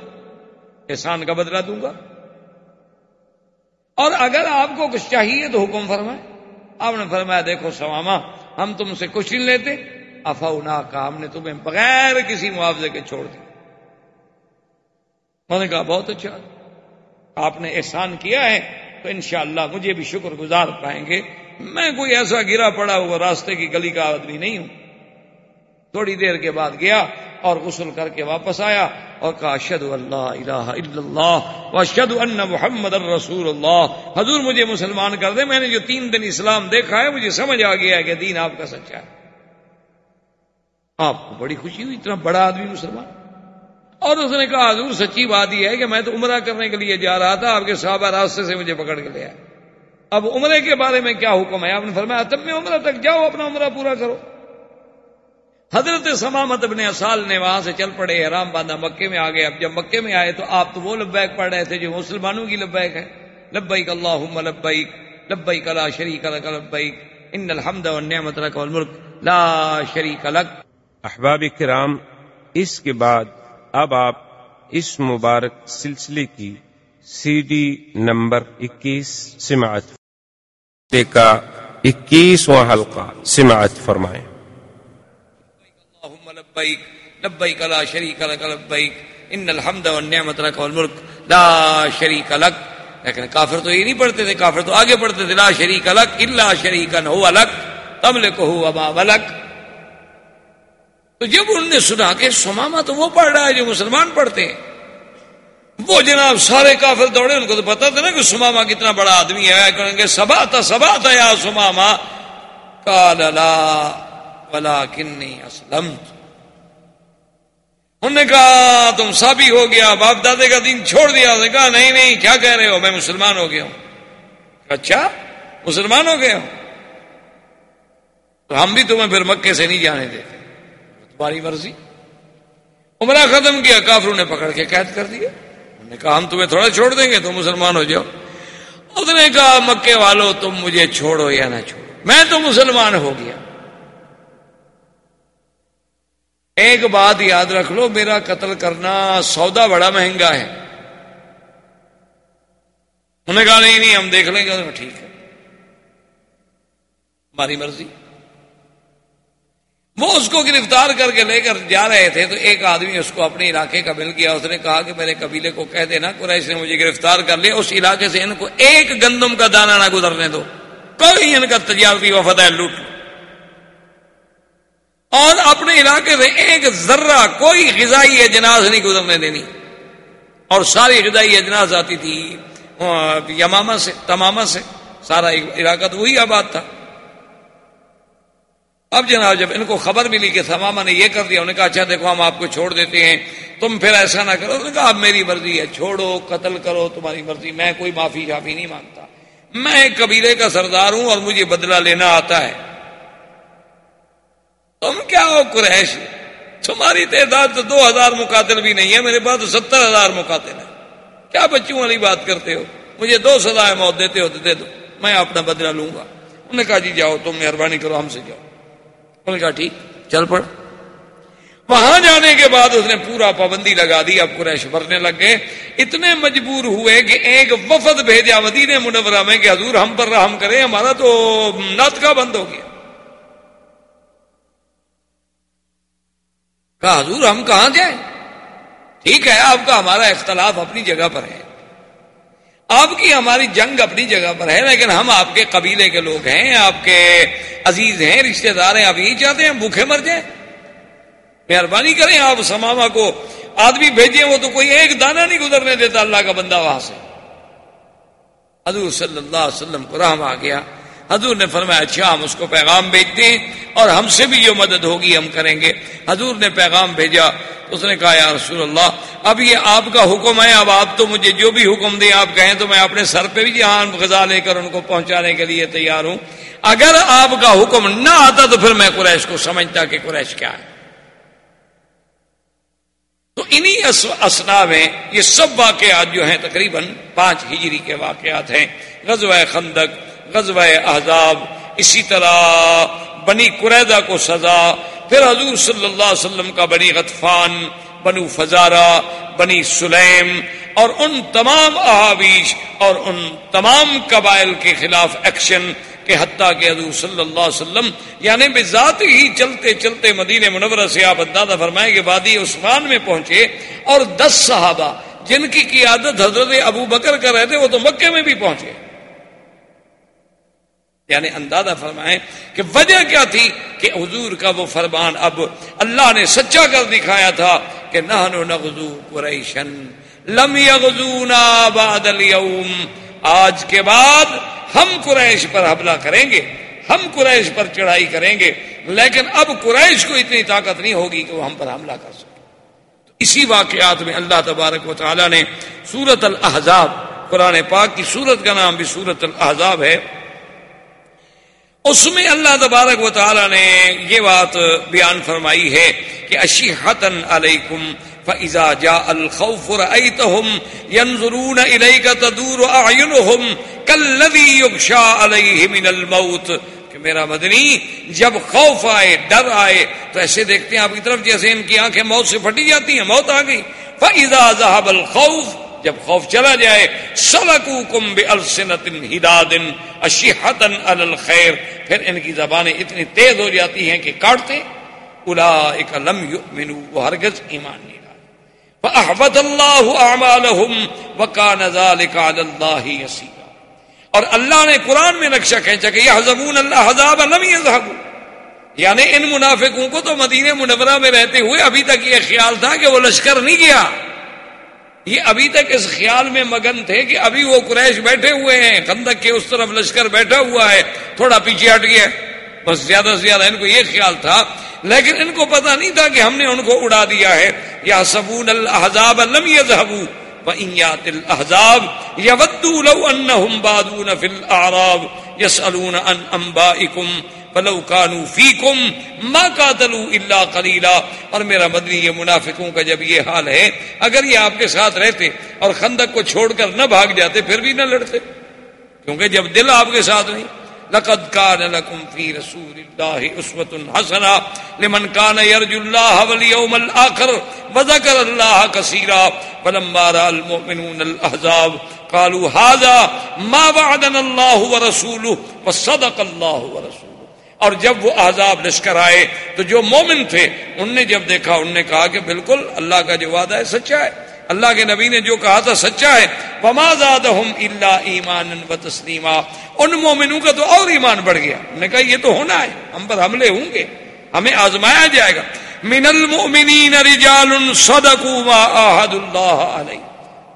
Speaker 1: احسان کا بدلہ دوں گا۔ اور اگر آپ کو کچھ چاہیے تو حکم فرمائے آپ نے فرمایا، دیکھو سواما ہم تم سے کچھ نہیں لیتے۔ افا کا ہم نے تمہیں بغیر کسی معاوضے کے چھوڑ دیا۔ میں نے کہا بہت اچھا۔ آپ نے احسان کیا ہے تو انشاءاللہ مجھے بھی شکر گزار پائیں گے۔ میں کوئی ایسا گرا پڑا ہوا راستے کی گلی کا آدمی نہیں ہوں۔ تھوڑی دیر کے بعد گیا اور غسل کر کے واپس آیا اور کہا اشد اللہ الہ الا اللہ اشد ان محمد الرسول اللہ۔ حضور مجھے مسلمان کر دے، میں نے جو تین دن اسلام دیکھا ہے، مجھے سمجھ آ گیا کہ دین آپ کا سچا ہے۔ آپ کو بڑی خوشی ہوئی، اتنا بڑا آدمی مسلمان۔ اور اس نے کہا، حضور، سچی بات یہ ہے کہ میں تو عمرہ کرنے کے لیے جا رہا تھا، آپ کے صحابہ راستے سے مجھے پکڑ کے لیا اب عمرے کے بارے میں کیا حکم ہے؟ آپ نے فرمایا، تب میں عمرہ تک جاؤ، اپنا عمرہ پورا کرو۔ حضرت سمامت ابن اصال نے وہاں سے چل پڑے، حرام باندھا مکے میں آ گئے اب جب مکے میں آئے تو آپ تو وہ لبیک پڑھ رہے تھے جو مسلمانوں کی لبیک ہے۔ لبیک اللہ لبیک لبیک لا شریک لک لبیک، ان الحمد والنعمت لک والملک لا شریک لک۔
Speaker 2: احباب کرام، اس کے بعد اب آپ اس مبارک سلسلے کی سی ڈی نمبر اکیس سماعت کا اکیسواں حلقہ سماعت فرمائیں۔
Speaker 1: اللهم لبيك لا شريك لك لبيك ان الحمد والنعمت لك والملك لا شريك لك لیکن کافر تو یہ نہیں پڑھتے تھے، کافر تو آگے پڑھتے تھے، لا شریک الگ الا شریکن ہو الگ تم لکھ ہو ابا الگ تو جب انہوں نے سنا کہ سماما تو وہ پڑھ رہا ہے جو مسلمان پڑھتے ہیں، وہ جناب سارے کافر دوڑے، ان کو تو پتا تھا نا کہ سماما کتنا بڑا آدمی ہے کہیں گے سبا تھا سبا تھا یا سماما کال لا ولا کنی اسلم انہوں نے کہا، تم سابی ہو گیا، باپ دادے کا دین چھوڑ دیا نے کہا، نہیں نہیں، کیا کہہ رہے ہو؟ میں مسلمان ہو گیا ہوں۔ اچھا مسلمان ہو گیا ہوں تو ہم بھی تمہیں پھر مکے سے نہیں جانے دیتے۔ تمہاری مرضی عمرہ ختم کیا، کافروں نے پکڑ کے قید کر دیا۔ انہوں نے کہا، ہم تمہیں تھوڑا چھوڑ دیں گے، تم مسلمان ہو جاؤ۔ اس نے کہا، مکے والو، تم مجھے چھوڑو یا نہ چھوڑو۔ میں تو مسلمان ہو گیا۔ ایک بات یاد رکھ لو، میرا قتل کرنا سودا بڑا مہنگا ہے۔ انہوں نے کہا، نہیں نہیں، ہم دیکھ لیں گے۔ ٹھیک ہے۔ ہماری مرضی وہ اس کو گرفتار کر کے لے کر جا رہے تھے، تو ایک آدمی اس کو اپنے علاقے کا مل گیا، اس نے کہا کہ میرے قبیلے کو کہہ دینا، قریش نے مجھے گرفتار کر لیا، اس علاقے سے ان کو ایک گندم کا دانہ نہ گزرنے دو۔ کوئی ان کا تجارتی وفد ہے، لوٹ اور اپنے علاقے سے ایک ذرہ، کوئی غذائی اجناس نہیں گزرنے دینی۔ اور ساری غذائی اجناس آتی تھی ہاں، یماما سے تماما سے، سارا علاقہ تو وہی آباد تھا۔ اب جناب جب ان کو خبر ملی کہ تماما نے یہ کر دیا، انہوں نے کہا اچھا دیکھو، ہم آپ کو چھوڑ دیتے ہیں۔ تم پھر ایسا نہ کرو۔ نے کہا، اب میری مرضی ہے، چھوڑو، قتل کرو، تمہاری مرضی، میں کوئی معافی شافی نہیں مانگتا۔ میں ایک قبیلے کا سردار ہوں اور مجھے بدلہ لینا آتا ہے۔ تم کیا ہو قریش؟ تمہاری تعداد تو دو ہزار مقاتل بھی نہیں ہے، میرے پاس تو ستر ہزار مقاتل ہے کیا بچوں والی بات کرتے ہو؟ مجھے دو سزائیں موت دیتے ہو تو دے دو، میں اپنا بدلہ لوں گا۔ انہوں نے کہا جی جاؤ، تم مہربانی کرو، ہم سے جاؤ۔ کہا ٹھیک، چل پڑ۔ وہاں جانے کے بعد اس نے پورا پابندی لگا دی، اب قریش بھرنے لگ گئے۔ اتنے مجبور ہوئے کہ ایک وفد بھیجا مدینہ منورہ میں کہ حضور ہم پر رحم کریں ہمارا تو ناطقہ بند ہو گیا۔ کہا، حضور ہم کہاں جائیں؟ ٹھیک ہے آپ کا ہمارا اختلاف اپنی جگہ پر ہے۔ آپ کی ہماری جنگ اپنی جگہ پر ہے، لیکن ہم آپ کے قبیلے کے لوگ ہیں، آپ کے عزیز ہیں، رشتہ دار ہیں، آپ یہی چاہتے ہیں بھوکے مر جائیں۔ مہربانی کریں آپ سماما کو آدمی بھیجیں، وہ تو کوئی ایک دانہ نہیں گزرنے دیتا، اللہ کا بندہ وہاں سے۔ حضور صلی اللہ علیہ وسلم کو رحم آ گیا۔ حضور نے فرمایا اچھا ہم اس کو پیغام بھیجتے ہیں اور ہم سے بھی جو مدد ہوگی، ہم کریں گے۔ حضور نے پیغام بھیجا۔ اس نے کہا، یا رسول اللہ، اب یہ آپ کا حکم ہے، اب آپ تو مجھے جو بھی حکم دیں، آپ کہیں تو میں اپنے سر پہ بھی جہاں غذا لے کر ان کو پہنچانے کے لیے تیار ہوں۔ اگر آپ کا حکم نہ آتا تو پھر میں قریش کو سمجھتا کہ قریش کیا ہے۔ تو انہی اسنا میں یہ سب واقعات جو ہیں تقریباً پانچ ہجری کے واقعات ہیں۔ غزوہ خندق غزوہ احزاب، اسی طرح بنی قریدہ کو سزا، پھر حضور صلی اللہ علیہ وسلم کا بنی غطفان، بنو فزارہ، بنی سلیم اور ان تمام احابیش اور ان تمام قبائل کے خلاف ایکشن کے حتیٰ کہ حضور صلی اللہ علیہ وسلم یعنی بذات ہی چلتے چلتے مدینہ منورہ سے آپ اندازہ فرمائے کہ وادی عثمان میں پہنچے اور دس صحابہ جن کی قیادت حضرت ابو بکر کر رہے تھے وہ تو مکے میں بھی پہنچے۔ یعنی اندازہ فرمائیں کہ وجہ کیا تھی کہ حضور کا وہ فرمان اب اللہ نے سچا کر دکھایا تھا کہ نغزو قریشن لم یغزونا بعد اليوم آج کے بعد ہم قریش پر حملہ کریں گے، ہم قریش پر چڑھائی کریں گے، لیکن اب قریش کو اتنی طاقت نہیں ہوگی کہ وہ ہم پر حملہ کر سکے۔ اسی واقعات میں اللہ تبارک و تعالی نے سورت الحضاب قرآن پاک کی سورت کا نام بھی سورت الحضاب ہے۔ اس میں اللہ تبارک و تعالی نے یہ بات بیان فرمائی ہے کہ اشیحتن علیکم فَإِذَا جَاءَ الْخَوْفُ رَأَيْتَهُمْ يَنظُرُونَ إِلَيْكَ تَدُورُ أَعْيُنُهُمْ كَالَّذِي يُغْشَى عَلَيْهِ مِنَ الْمَوْتِ کہ میرا مدنی، جب خوف آئے، ڈر آئے، تو ایسے دیکھتے ہیں آپ کی طرف جیسے ان کی آنکھیں موت سے پھٹی جاتی ہیں، موت آ گئی۔ فَإِذَا ذَهَبَ الْخَوْفُ جب خوف چلا جائے سَلَكُوكُمْ بِأَلْسِنَةٍ هِدَادٍ أَشِحَةً عَلَى الْخَيْرِ پھر ان کی زبانیں اتنی تیز ہو جاتی ہیں کہ کاٹتے اولئک لم یؤمنوا وہ ہرگز ایمان نہیں فأحبط اللہ اعمالهم وکان ذلك على اللہ یسیرا۔ اور اللہ نے قرآن میں نقشہ کھینچا کہ یحزبون اللہ حزاب لم یذهبوا یعنی ان منافقوں کو تو مدینہ منورہ میں رہتے ہوئے ابھی تک یہ خیال تھا کہ وہ لشکر نہیں گیا یہ ابھی تک اس خیال میں مگن تھے کہ ابھی وہ قریش بیٹھے ہوئے ہیں، خندق کے اس طرف لشکر بیٹھا ہوا ہے، تھوڑا پیچھے ہٹ گیا بس زیادہ سے زیادہ ان کو یہ خیال تھا، لیکن ان کو پتا نہیں تھا کہ ہم نے ان کو اڑا دیا ہے۔ یا سبون الحضاب لم يذهبوا وإن الأحزاب يودوا لو أنهم بادون في الأعراب يسألون عن أنبائكم فلو كانوا فيكم ما قاتلوا إلا قليلا اور میرا مدنی، یہ منافقوں کا جب یہ حال ہے، اگر یہ آپ کے ساتھ رہتے اور خندق کو چھوڑ کر نہ بھاگ جاتے، پھر بھی نہ لڑتے۔ کیونکہ جب دل آپ کے ساتھ نہیں۔ لقد كان لكم في رسول الله اسوه حسنه لمن كان يرجو الله واليوم الاخر وذكر الله كثيرا فلما راى المؤمنون الاحزاب قالوا هذا ما وعدنا الله ورسوله وصدق الله ورسوله۔ اور جب وہ احزاب لشکر آئے، تو جو مومن تھے، ان نے جب دیکھا، ان نے کہا کہ بالکل اللہ کا جو وعدہ ہے، سچا ہے۔ اللہ کے نبی نے جو کہا تھا، سچا ہے۔ اللہ ایمان و تسلیما ان مومنوں کا تو اور ایمان بڑھ گیا۔ نے کہا، یہ تو ہونا ہے، ہم پر حملے ہوں گے۔ ہمیں آزمایا جائے گا۔ من المؤمنین رجال صدقوا ما عہد اللہ علیہ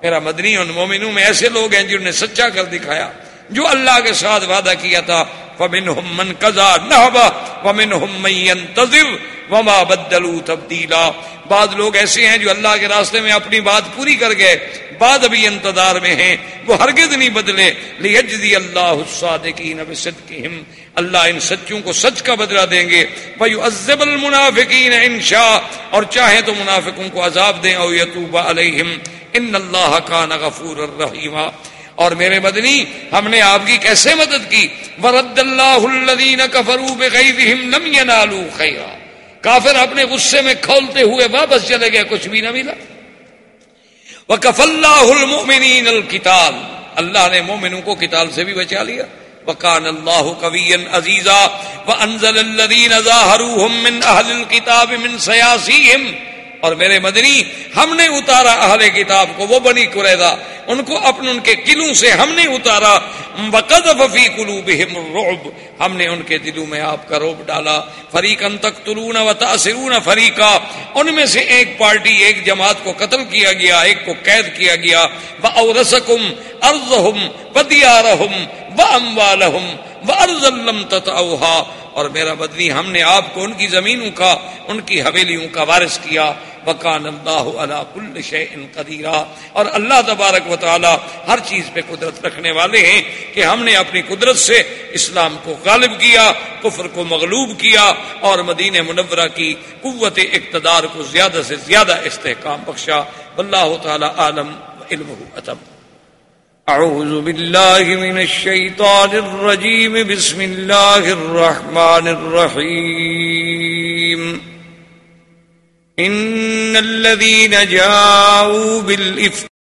Speaker 1: میرا مدنی، ان مومنوں میں ایسے لوگ ہیں جنہوں نے سچا کر دکھایا۔ جو اللہ کے ساتھ وعدہ کیا تھا، فمنهم من قضى نهبا ومنهم من ينتظر، وما بدلوا تبديلا۔ بعض لوگ ایسے ہیں جو اللہ کے راستے میں اپنی بات پوری کر گئے، بعد ابھی انتظار میں ہیں، وہ ہرگز نہیں بدلے۔ لیجزی اللہ الصادقین بصدقہم اللہ ان سچوں کو سچ کا بدلہ دیں گے۔ ویعذب المنافقین ان شاء۔ اور چاہیں تو منافقوں کو عذاب دیں او یتوب علیہم ان اللہ کان غفور الرحیم اور میرے مدنی، ہم نے آپ کی کیسے مدد کی؟ ورد اللہ الذین کفروا بغیظہم لم ینالوا خیرا کافر اپنے غصے میں کھولتے ہوئے واپس چلے گئے، کچھ بھی نہ ملا۔ وکف اللہ المؤمنین القتال۔ اللہ نے مومنوں کو قتال سے بھی بچا لیا۔ وکان اللہ قوی عزیزا وانزل الذین ظاہروہم من اہل الكتاب من سیاسیہم اور میرے مدنی، ہم نے اتارا اہل کتاب کو، وہ بنی قریدا ان کو اپنے، ان کے قلعوں سے ہم نے اتارا۔ فی قلوبہم الرعب، ہم نے ان کے دلوں میں آپ کا روب ڈالا۔ فریقن تقتلون و تاثرون فریقا ان میں سے ایک پارٹی، ایک جماعت کو قتل کیا گیا، ایک کو قید کیا گیا۔ واورثکم ارضہم ودیارہم واموالہم وارض لم تطعوها اور میرا بدنی ہم نے آپ کو ان کی زمینوں کا، ان کی حویلیوں کا وارث کیا۔ وکان اللہ علا کل شیء قدیرہ اور اللہ تبارک و تعالی ہر چیز پہ قدرت رکھنے والے ہیں کہ ہم نے اپنی قدرت سے اسلام کو غالب کیا، کفر کو مغلوب کیا اور مدینہ منورہ کی قوت اقتدار کو زیادہ سے زیادہ استحکام بخشا۔ اللہ تعالی عالم علم اتم۔
Speaker 3: أعوذ بالله من الشيطان الرجيم. بسم الله الرحمن الرحيم. إن الذين جاءوا بالإفت